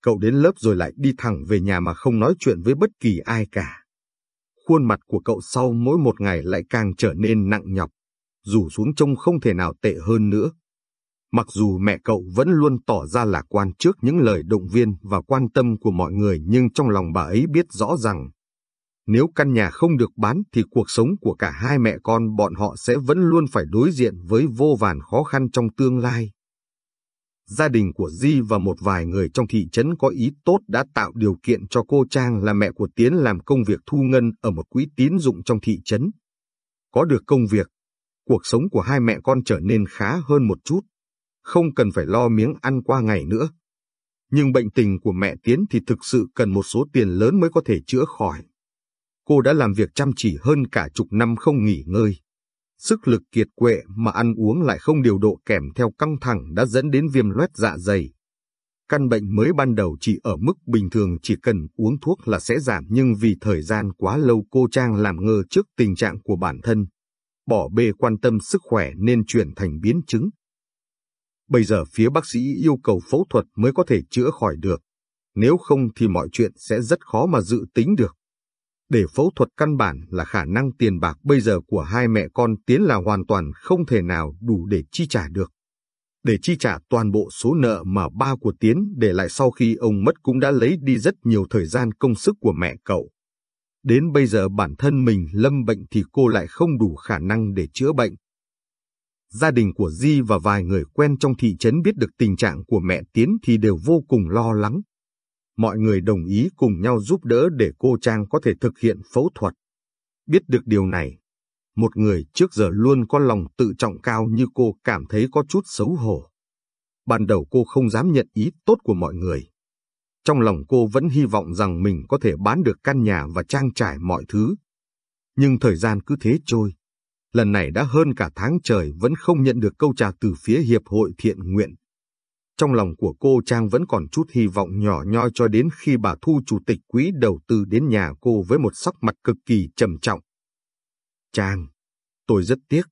Cậu đến lớp rồi lại đi thẳng về nhà mà không nói chuyện với bất kỳ ai cả khuôn mặt của cậu sau mỗi một ngày lại càng trở nên nặng nhọc, dù xuống trông không thể nào tệ hơn nữa. Mặc dù mẹ cậu vẫn luôn tỏ ra lạc quan trước những lời động viên và quan tâm của mọi người nhưng trong lòng bà ấy biết rõ rằng nếu căn nhà không được bán thì cuộc sống của cả hai mẹ con bọn họ sẽ vẫn luôn phải đối diện với vô vàn khó khăn trong tương lai gia đình của Di và một vài người trong thị trấn có ý tốt đã tạo điều kiện cho cô Trang là mẹ của Tiến làm công việc thu ngân ở một quỹ tín dụng trong thị trấn. Có được công việc, cuộc sống của hai mẹ con trở nên khá hơn một chút, không cần phải lo miếng ăn qua ngày nữa. Nhưng bệnh tình của mẹ Tiến thì thực sự cần một số tiền lớn mới có thể chữa khỏi. Cô đã làm việc chăm chỉ hơn cả chục năm không nghỉ ngơi Sức lực kiệt quệ mà ăn uống lại không điều độ kèm theo căng thẳng đã dẫn đến viêm loét dạ dày. Căn bệnh mới ban đầu chỉ ở mức bình thường, chỉ cần uống thuốc là sẽ giảm, nhưng vì thời gian quá lâu, cô Trang làm ngơ trước tình trạng của bản thân. Bỏ bê quan tâm sức khỏe nên chuyển thành biến chứng. Bây giờ phía bác sĩ yêu cầu phẫu thuật mới có thể chữa khỏi được. nếu không thì mọi chuyện sẽ rất khó mà dự tính được. Để phẫu thuật căn bản là khả năng tiền bạc bây giờ của hai mẹ con Tiến là hoàn toàn không thể nào đủ để chi trả được. Để chi trả toàn bộ số nợ mà ba của Tiến để lại sau khi ông mất cũng đã lấy đi rất nhiều thời gian công sức của mẹ cậu. Đến bây giờ bản thân mình lâm bệnh thì cô lại không đủ khả năng để chữa bệnh. Gia đình của Di và vài người quen trong thị trấn biết được tình trạng của mẹ Tiến thì đều vô cùng lo lắng. Mọi người đồng ý cùng nhau giúp đỡ để cô Trang có thể thực hiện phẫu thuật. Biết được điều này, một người trước giờ luôn có lòng tự trọng cao như cô cảm thấy có chút xấu hổ. Ban đầu cô không dám nhận ý tốt của mọi người. Trong lòng cô vẫn hy vọng rằng mình có thể bán được căn nhà và trang trải mọi thứ. Nhưng thời gian cứ thế trôi. Lần này đã hơn cả tháng trời vẫn không nhận được câu trả từ phía Hiệp hội Thiện Nguyện. Trong lòng của cô Trang vẫn còn chút hy vọng nhỏ nhoi cho đến khi bà Thu Chủ tịch Quỹ đầu tư đến nhà cô với một sắc mặt cực kỳ trầm trọng. Trang, tôi rất tiếc.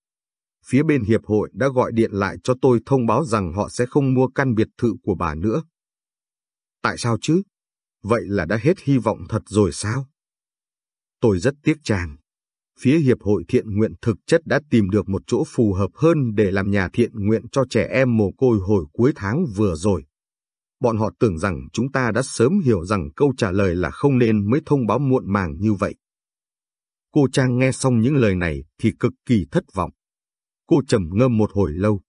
Phía bên Hiệp hội đã gọi điện lại cho tôi thông báo rằng họ sẽ không mua căn biệt thự của bà nữa. Tại sao chứ? Vậy là đã hết hy vọng thật rồi sao? Tôi rất tiếc Trang phía Hiệp hội Thiện Nguyện thực chất đã tìm được một chỗ phù hợp hơn để làm nhà thiện nguyện cho trẻ em mồ côi hồi cuối tháng vừa rồi. Bọn họ tưởng rằng chúng ta đã sớm hiểu rằng câu trả lời là không nên mới thông báo muộn màng như vậy. Cô Trang nghe xong những lời này thì cực kỳ thất vọng. Cô trầm ngâm một hồi lâu,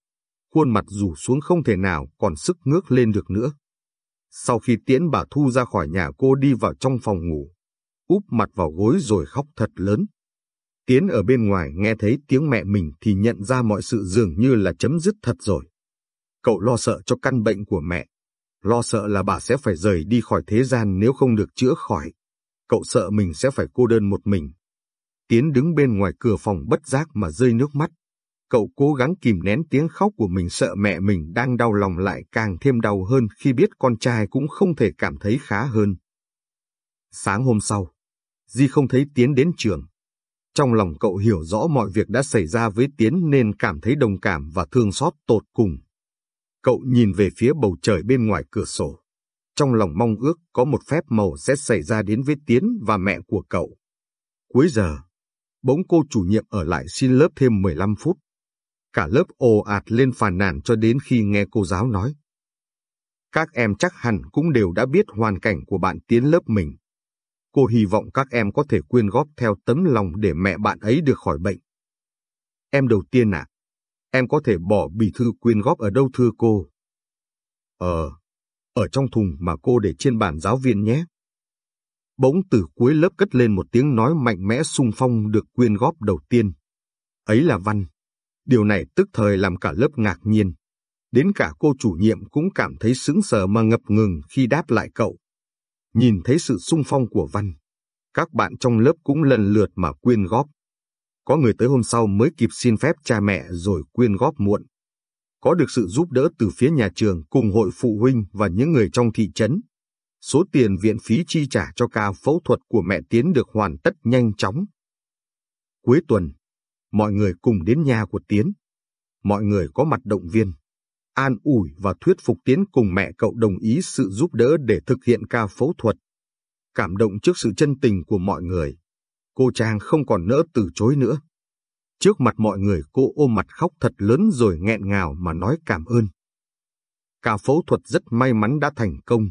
khuôn mặt rủ xuống không thể nào còn sức ngước lên được nữa. Sau khi tiễn bà Thu ra khỏi nhà cô đi vào trong phòng ngủ, úp mặt vào gối rồi khóc thật lớn. Tiến ở bên ngoài nghe thấy tiếng mẹ mình thì nhận ra mọi sự dường như là chấm dứt thật rồi. Cậu lo sợ cho căn bệnh của mẹ, lo sợ là bà sẽ phải rời đi khỏi thế gian nếu không được chữa khỏi. Cậu sợ mình sẽ phải cô đơn một mình. Tiến đứng bên ngoài cửa phòng bất giác mà rơi nước mắt. Cậu cố gắng kìm nén tiếng khóc của mình sợ mẹ mình đang đau lòng lại càng thêm đau hơn khi biết con trai cũng không thể cảm thấy khá hơn. Sáng hôm sau, Di không thấy Tiến đến trường. Trong lòng cậu hiểu rõ mọi việc đã xảy ra với Tiến nên cảm thấy đồng cảm và thương xót tột cùng. Cậu nhìn về phía bầu trời bên ngoài cửa sổ. Trong lòng mong ước có một phép màu sẽ xảy ra đến với Tiến và mẹ của cậu. Cuối giờ, bỗng cô chủ nhiệm ở lại xin lớp thêm 15 phút. Cả lớp ồ ạt lên phàn nàn cho đến khi nghe cô giáo nói. Các em chắc hẳn cũng đều đã biết hoàn cảnh của bạn Tiến lớp mình. Cô hy vọng các em có thể quyên góp theo tấm lòng để mẹ bạn ấy được khỏi bệnh. Em đầu tiên à, em có thể bỏ bì thư quyên góp ở đâu thưa cô? Ờ, ở trong thùng mà cô để trên bàn giáo viên nhé. Bỗng từ cuối lớp cất lên một tiếng nói mạnh mẽ sung phong được quyên góp đầu tiên. Ấy là Văn. Điều này tức thời làm cả lớp ngạc nhiên. Đến cả cô chủ nhiệm cũng cảm thấy sững sờ mà ngập ngừng khi đáp lại cậu. Nhìn thấy sự sung phong của Văn, các bạn trong lớp cũng lần lượt mà quyên góp. Có người tới hôm sau mới kịp xin phép cha mẹ rồi quyên góp muộn. Có được sự giúp đỡ từ phía nhà trường cùng hội phụ huynh và những người trong thị trấn. Số tiền viện phí chi trả cho ca phẫu thuật của mẹ Tiến được hoàn tất nhanh chóng. Cuối tuần, mọi người cùng đến nhà của Tiến. Mọi người có mặt động viên an ủi và thuyết phục Tiến cùng mẹ cậu đồng ý sự giúp đỡ để thực hiện ca phẫu thuật. Cảm động trước sự chân tình của mọi người, cô Trang không còn nỡ từ chối nữa. Trước mặt mọi người cô ôm mặt khóc thật lớn rồi nghẹn ngào mà nói cảm ơn. Ca phẫu thuật rất may mắn đã thành công.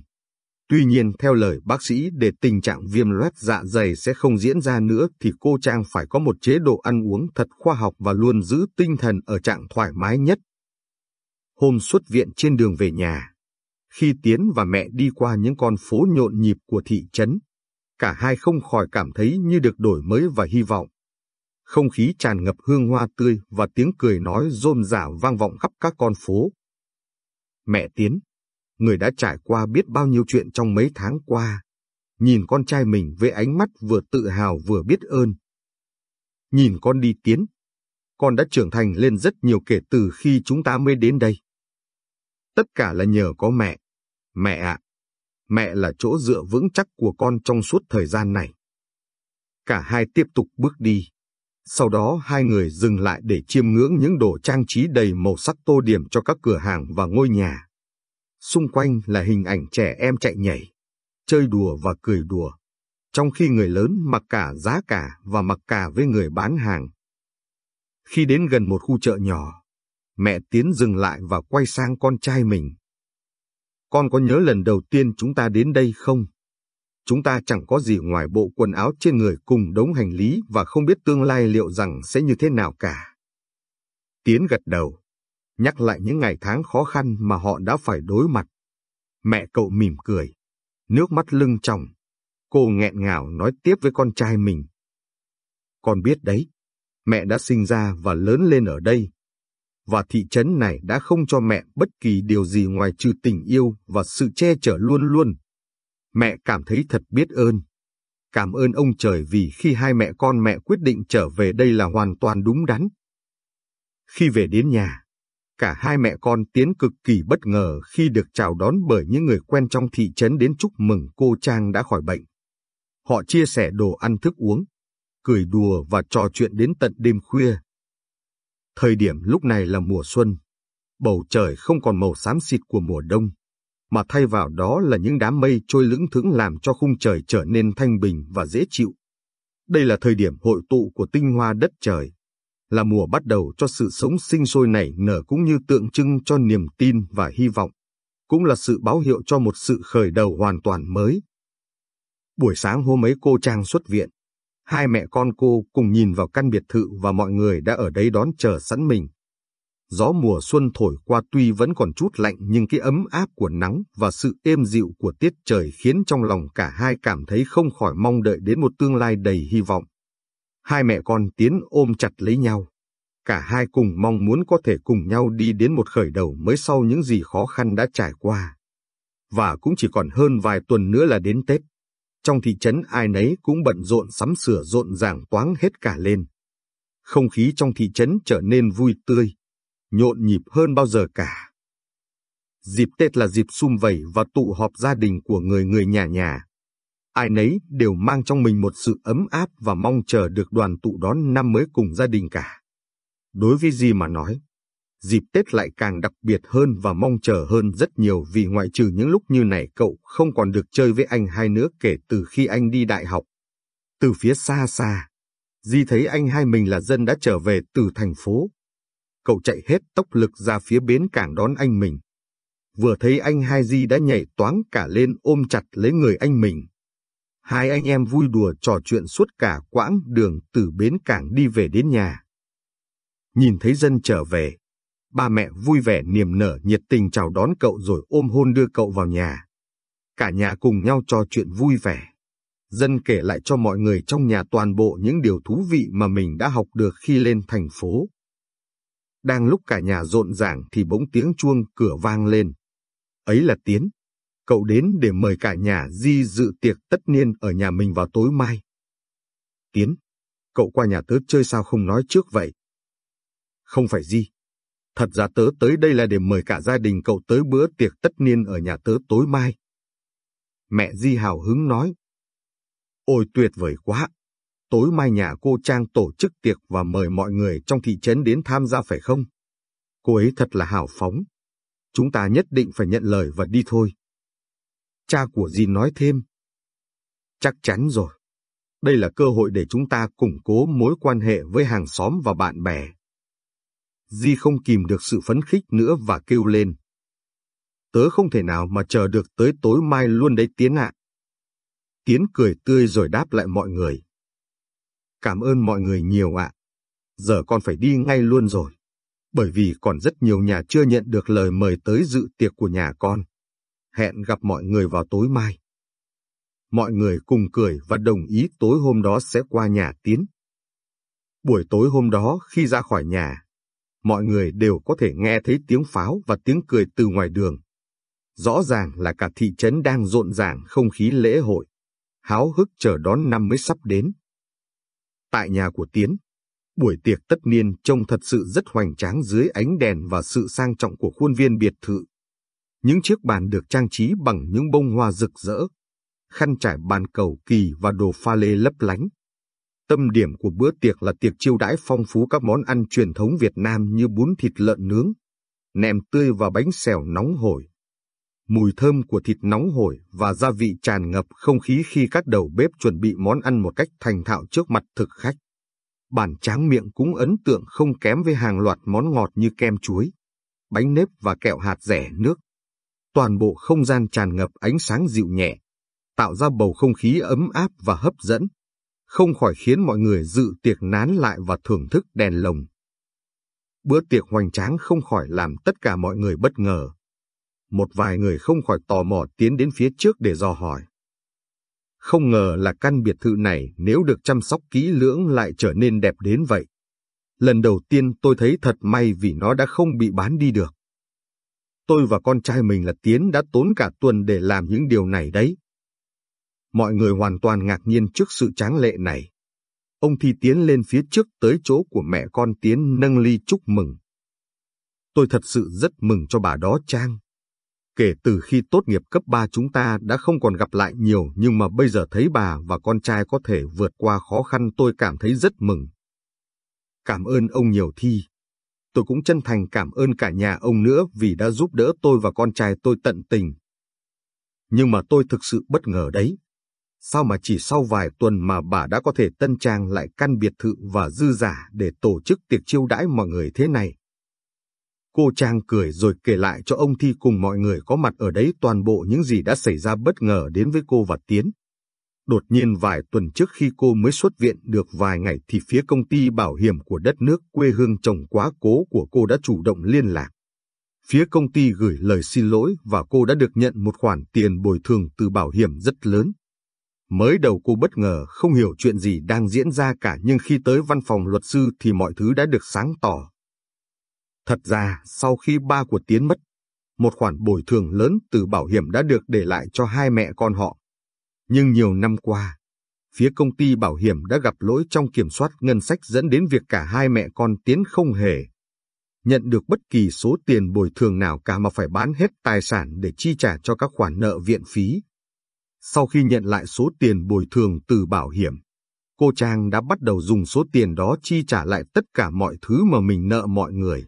Tuy nhiên theo lời bác sĩ để tình trạng viêm loét dạ dày sẽ không diễn ra nữa thì cô Trang phải có một chế độ ăn uống thật khoa học và luôn giữ tinh thần ở trạng thoải mái nhất. Hôm xuất viện trên đường về nhà, khi Tiến và mẹ đi qua những con phố nhộn nhịp của thị trấn, cả hai không khỏi cảm thấy như được đổi mới và hy vọng. Không khí tràn ngập hương hoa tươi và tiếng cười nói rôm rả vang vọng khắp các con phố. Mẹ Tiến, người đã trải qua biết bao nhiêu chuyện trong mấy tháng qua, nhìn con trai mình với ánh mắt vừa tự hào vừa biết ơn. Nhìn con đi Tiến, con đã trưởng thành lên rất nhiều kể từ khi chúng ta mới đến đây. Tất cả là nhờ có mẹ. Mẹ ạ, mẹ là chỗ dựa vững chắc của con trong suốt thời gian này. Cả hai tiếp tục bước đi. Sau đó hai người dừng lại để chiêm ngưỡng những đồ trang trí đầy màu sắc tô điểm cho các cửa hàng và ngôi nhà. Xung quanh là hình ảnh trẻ em chạy nhảy, chơi đùa và cười đùa, trong khi người lớn mặc cả giá cả và mặc cả với người bán hàng. Khi đến gần một khu chợ nhỏ, mẹ Tiến dừng lại và quay sang con trai mình. Con có nhớ lần đầu tiên chúng ta đến đây không? Chúng ta chẳng có gì ngoài bộ quần áo trên người cùng đống hành lý và không biết tương lai liệu rằng sẽ như thế nào cả. Tiến gật đầu, nhắc lại những ngày tháng khó khăn mà họ đã phải đối mặt. Mẹ cậu mỉm cười, nước mắt lưng tròng. Cô nghẹn ngào nói tiếp với con trai mình. Con biết đấy, mẹ đã sinh ra và lớn lên ở đây. Và thị trấn này đã không cho mẹ bất kỳ điều gì ngoài trừ tình yêu và sự che chở luôn luôn. Mẹ cảm thấy thật biết ơn. Cảm ơn ông trời vì khi hai mẹ con mẹ quyết định trở về đây là hoàn toàn đúng đắn. Khi về đến nhà, cả hai mẹ con Tiến cực kỳ bất ngờ khi được chào đón bởi những người quen trong thị trấn đến chúc mừng cô Trang đã khỏi bệnh. Họ chia sẻ đồ ăn thức uống, cười đùa và trò chuyện đến tận đêm khuya. Thời điểm lúc này là mùa xuân, bầu trời không còn màu xám xịt của mùa đông, mà thay vào đó là những đám mây trôi lững thững làm cho khung trời trở nên thanh bình và dễ chịu. Đây là thời điểm hội tụ của tinh hoa đất trời, là mùa bắt đầu cho sự sống sinh sôi nảy nở cũng như tượng trưng cho niềm tin và hy vọng, cũng là sự báo hiệu cho một sự khởi đầu hoàn toàn mới. Buổi sáng hôm ấy cô Trang xuất viện, hai mẹ con cô cùng nhìn vào căn biệt thự và mọi người đã ở đấy đón chờ sẵn mình. Gió mùa xuân thổi qua tuy vẫn còn chút lạnh nhưng cái ấm áp của nắng và sự êm dịu của tiết trời khiến trong lòng cả hai cảm thấy không khỏi mong đợi đến một tương lai đầy hy vọng. Hai mẹ con tiến ôm chặt lấy nhau. Cả hai cùng mong muốn có thể cùng nhau đi đến một khởi đầu mới sau những gì khó khăn đã trải qua. Và cũng chỉ còn hơn vài tuần nữa là đến Tết. Trong thị trấn ai nấy cũng bận rộn sắm sửa rộn ràng toáng hết cả lên. Không khí trong thị trấn trở nên vui tươi, nhộn nhịp hơn bao giờ cả. Dịp Tết là dịp sum vầy và tụ họp gia đình của người người nhà nhà ai nấy đều mang trong mình một sự ấm áp và mong chờ được đoàn tụ đón năm mới cùng gia đình cả. Đối với gì mà nói, dịp Tết lại càng đặc biệt hơn và mong chờ hơn rất nhiều vì ngoại trừ những lúc như này cậu không còn được chơi với anh hai nữa kể từ khi anh đi đại học. Từ phía xa xa, Di thấy anh hai mình là dân đã trở về từ thành phố. Cậu chạy hết tốc lực ra phía bến cảng đón anh mình. Vừa thấy anh hai Di đã nhảy toáng cả lên ôm chặt lấy người anh mình. Hai anh em vui đùa trò chuyện suốt cả quãng đường từ bến cảng đi về đến nhà. Nhìn thấy dân trở về, ba mẹ vui vẻ niềm nở nhiệt tình chào đón cậu rồi ôm hôn đưa cậu vào nhà. Cả nhà cùng nhau trò chuyện vui vẻ. Dân kể lại cho mọi người trong nhà toàn bộ những điều thú vị mà mình đã học được khi lên thành phố. Đang lúc cả nhà rộn ràng thì bỗng tiếng chuông cửa vang lên. Ấy là Tiến, cậu đến để mời cả nhà Di dự tiệc tất niên ở nhà mình vào tối mai. Tiến, cậu qua nhà tớ chơi sao không nói trước vậy? Không phải Di. Thật ra tớ tới đây là để mời cả gia đình cậu tới bữa tiệc tất niên ở nhà tớ tối mai. Mẹ Di hào hứng nói. Ôi tuyệt vời quá! Tối mai nhà cô Trang tổ chức tiệc và mời mọi người trong thị trấn đến tham gia phải không? Cô ấy thật là hào phóng. Chúng ta nhất định phải nhận lời và đi thôi. Cha của Di nói thêm. Chắc chắn rồi. Đây là cơ hội để chúng ta củng cố mối quan hệ với hàng xóm và bạn bè. Di không kìm được sự phấn khích nữa và kêu lên. Tớ không thể nào mà chờ được tới tối mai luôn đấy Tiến ạ. Tiến cười tươi rồi đáp lại mọi người. Cảm ơn mọi người nhiều ạ. Giờ con phải đi ngay luôn rồi. Bởi vì còn rất nhiều nhà chưa nhận được lời mời tới dự tiệc của nhà con hẹn gặp mọi người vào tối mai. Mọi người cùng cười và đồng ý tối hôm đó sẽ qua nhà Tiến. Buổi tối hôm đó khi ra khỏi nhà, mọi người đều có thể nghe thấy tiếng pháo và tiếng cười từ ngoài đường. Rõ ràng là cả thị trấn đang rộn ràng không khí lễ hội, háo hức chờ đón năm mới sắp đến. Tại nhà của Tiến, buổi tiệc tất niên trông thật sự rất hoành tráng dưới ánh đèn và sự sang trọng của khuôn viên biệt thự. Những chiếc bàn được trang trí bằng những bông hoa rực rỡ, khăn trải bàn cầu kỳ và đồ pha lê lấp lánh. Tâm điểm của bữa tiệc là tiệc chiêu đãi phong phú các món ăn truyền thống Việt Nam như bún thịt lợn nướng, nem tươi và bánh xèo nóng hổi. Mùi thơm của thịt nóng hổi và gia vị tràn ngập không khí khi các đầu bếp chuẩn bị món ăn một cách thành thạo trước mặt thực khách. Bản tráng miệng cũng ấn tượng không kém với hàng loạt món ngọt như kem chuối, bánh nếp và kẹo hạt rẻ nước. Toàn bộ không gian tràn ngập ánh sáng dịu nhẹ, tạo ra bầu không khí ấm áp và hấp dẫn, không khỏi khiến mọi người dự tiệc nán lại và thưởng thức đèn lồng. Bữa tiệc hoành tráng không khỏi làm tất cả mọi người bất ngờ. Một vài người không khỏi tò mò tiến đến phía trước để dò hỏi. Không ngờ là căn biệt thự này nếu được chăm sóc kỹ lưỡng lại trở nên đẹp đến vậy. Lần đầu tiên tôi thấy thật may vì nó đã không bị bán đi được. Tôi và con trai mình là Tiến đã tốn cả tuần để làm những điều này đấy. Mọi người hoàn toàn ngạc nhiên trước sự tráng lệ này. Ông Thi tiến lên phía trước tới chỗ của mẹ con Tiến nâng ly chúc mừng. Tôi thật sự rất mừng cho bà đó Trang. Kể từ khi tốt nghiệp cấp 3 chúng ta đã không còn gặp lại nhiều nhưng mà bây giờ thấy bà và con trai có thể vượt qua khó khăn tôi cảm thấy rất mừng. Cảm ơn ông nhiều Thi. Tôi cũng chân thành cảm ơn cả nhà ông nữa vì đã giúp đỡ tôi và con trai tôi tận tình. Nhưng mà tôi thực sự bất ngờ đấy. Sao mà chỉ sau vài tuần mà bà đã có thể tân trang lại căn biệt thự và dư giả để tổ chức tiệc chiêu đãi mọi người thế này? Cô Trang cười rồi kể lại cho ông Thi cùng mọi người có mặt ở đấy toàn bộ những gì đã xảy ra bất ngờ đến với cô và Tiến. Đột nhiên vài tuần trước khi cô mới xuất viện được vài ngày thì phía công ty bảo hiểm của đất nước quê hương chồng quá cố của cô đã chủ động liên lạc. Phía công ty gửi lời xin lỗi và cô đã được nhận một khoản tiền bồi thường từ bảo hiểm rất lớn. Mới đầu cô bất ngờ không hiểu chuyện gì đang diễn ra cả nhưng khi tới văn phòng luật sư thì mọi thứ đã được sáng tỏ. Thật ra, sau khi ba của Tiến mất, một khoản bồi thường lớn từ bảo hiểm đã được để lại cho hai mẹ con họ. Nhưng nhiều năm qua, phía công ty bảo hiểm đã gặp lỗi trong kiểm soát ngân sách dẫn đến việc cả hai mẹ con Tiến không hề nhận được bất kỳ số tiền bồi thường nào cả mà phải bán hết tài sản để chi trả cho các khoản nợ viện phí. Sau khi nhận lại số tiền bồi thường từ bảo hiểm, cô Trang đã bắt đầu dùng số tiền đó chi trả lại tất cả mọi thứ mà mình nợ mọi người.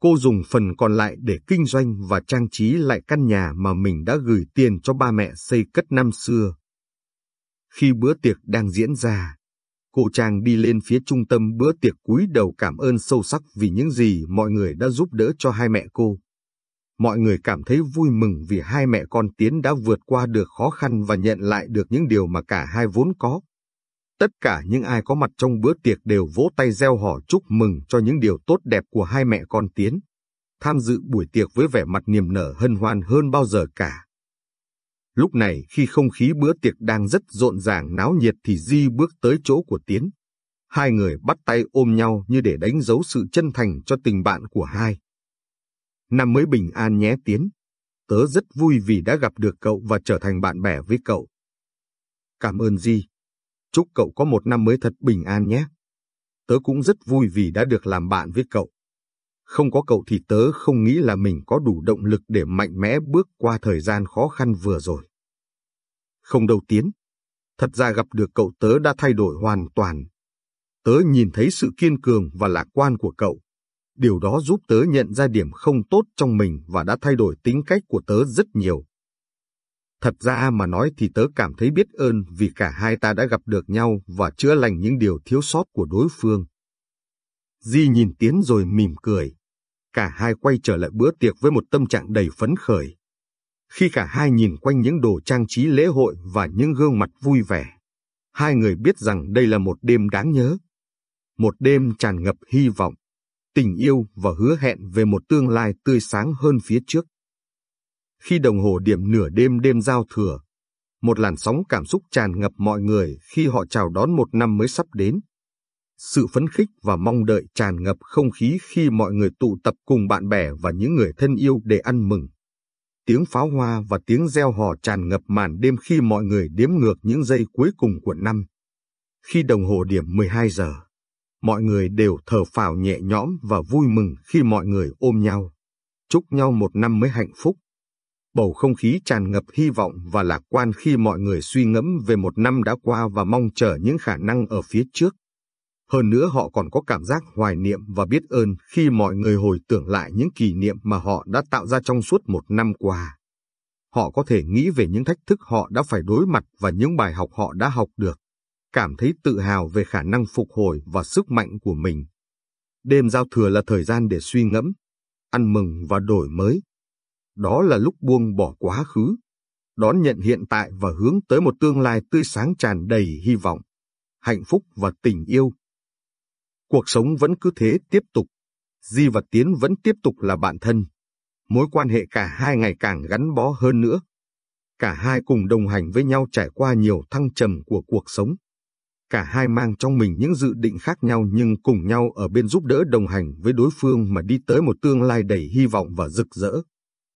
Cô dùng phần còn lại để kinh doanh và trang trí lại căn nhà mà mình đã gửi tiền cho ba mẹ xây cất năm xưa. Khi bữa tiệc đang diễn ra, cô Trang đi lên phía trung tâm bữa tiệc cúi đầu cảm ơn sâu sắc vì những gì mọi người đã giúp đỡ cho hai mẹ cô. Mọi người cảm thấy vui mừng vì hai mẹ con Tiến đã vượt qua được khó khăn và nhận lại được những điều mà cả hai vốn có. Tất cả những ai có mặt trong bữa tiệc đều vỗ tay reo hò chúc mừng cho những điều tốt đẹp của hai mẹ con Tiến. Tham dự buổi tiệc với vẻ mặt niềm nở hân hoan hơn bao giờ cả. Lúc này, khi không khí bữa tiệc đang rất rộn ràng náo nhiệt thì Di bước tới chỗ của Tiến. Hai người bắt tay ôm nhau như để đánh dấu sự chân thành cho tình bạn của hai. Năm mới bình an nhé Tiến. Tớ rất vui vì đã gặp được cậu và trở thành bạn bè với cậu. Cảm ơn Di. Chúc cậu có một năm mới thật bình an nhé. Tớ cũng rất vui vì đã được làm bạn với cậu. Không có cậu thì tớ không nghĩ là mình có đủ động lực để mạnh mẽ bước qua thời gian khó khăn vừa rồi. Không đâu Tiến. Thật ra gặp được cậu tớ đã thay đổi hoàn toàn. Tớ nhìn thấy sự kiên cường và lạc quan của cậu. Điều đó giúp tớ nhận ra điểm không tốt trong mình và đã thay đổi tính cách của tớ rất nhiều. Thật ra mà nói thì tớ cảm thấy biết ơn vì cả hai ta đã gặp được nhau và chữa lành những điều thiếu sót của đối phương. Di nhìn Tiến rồi mỉm cười. Cả hai quay trở lại bữa tiệc với một tâm trạng đầy phấn khởi. Khi cả hai nhìn quanh những đồ trang trí lễ hội và những gương mặt vui vẻ, hai người biết rằng đây là một đêm đáng nhớ. Một đêm tràn ngập hy vọng, tình yêu và hứa hẹn về một tương lai tươi sáng hơn phía trước. Khi đồng hồ điểm nửa đêm đêm giao thừa, một làn sóng cảm xúc tràn ngập mọi người khi họ chào đón một năm mới sắp đến. Sự phấn khích và mong đợi tràn ngập không khí khi mọi người tụ tập cùng bạn bè và những người thân yêu để ăn mừng. Tiếng pháo hoa và tiếng reo hò tràn ngập màn đêm khi mọi người đếm ngược những giây cuối cùng của năm. Khi đồng hồ điểm 12 giờ, mọi người đều thở phào nhẹ nhõm và vui mừng khi mọi người ôm nhau, chúc nhau một năm mới hạnh phúc. Bầu không khí tràn ngập hy vọng và lạc quan khi mọi người suy ngẫm về một năm đã qua và mong chờ những khả năng ở phía trước. Hơn nữa họ còn có cảm giác hoài niệm và biết ơn khi mọi người hồi tưởng lại những kỷ niệm mà họ đã tạo ra trong suốt một năm qua. họ có thể nghĩ về những thách thức họ đã phải đối mặt và những bài học họ đã học được, cảm thấy tự hào về khả năng phục hồi và sức mạnh của mình. Đêm giao thừa là thời gian để suy ngẫm, ăn mừng và đổi mới. Đó là lúc buông bỏ quá khứ, đón nhận hiện tại và hướng tới một tương lai tươi sáng tràn đầy hy vọng, hạnh phúc và tình yêu. Cuộc sống vẫn cứ thế tiếp tục. Di và Tiến vẫn tiếp tục là bạn thân. Mối quan hệ cả hai ngày càng gắn bó hơn nữa. Cả hai cùng đồng hành với nhau trải qua nhiều thăng trầm của cuộc sống. Cả hai mang trong mình những dự định khác nhau nhưng cùng nhau ở bên giúp đỡ đồng hành với đối phương mà đi tới một tương lai đầy hy vọng và rực rỡ.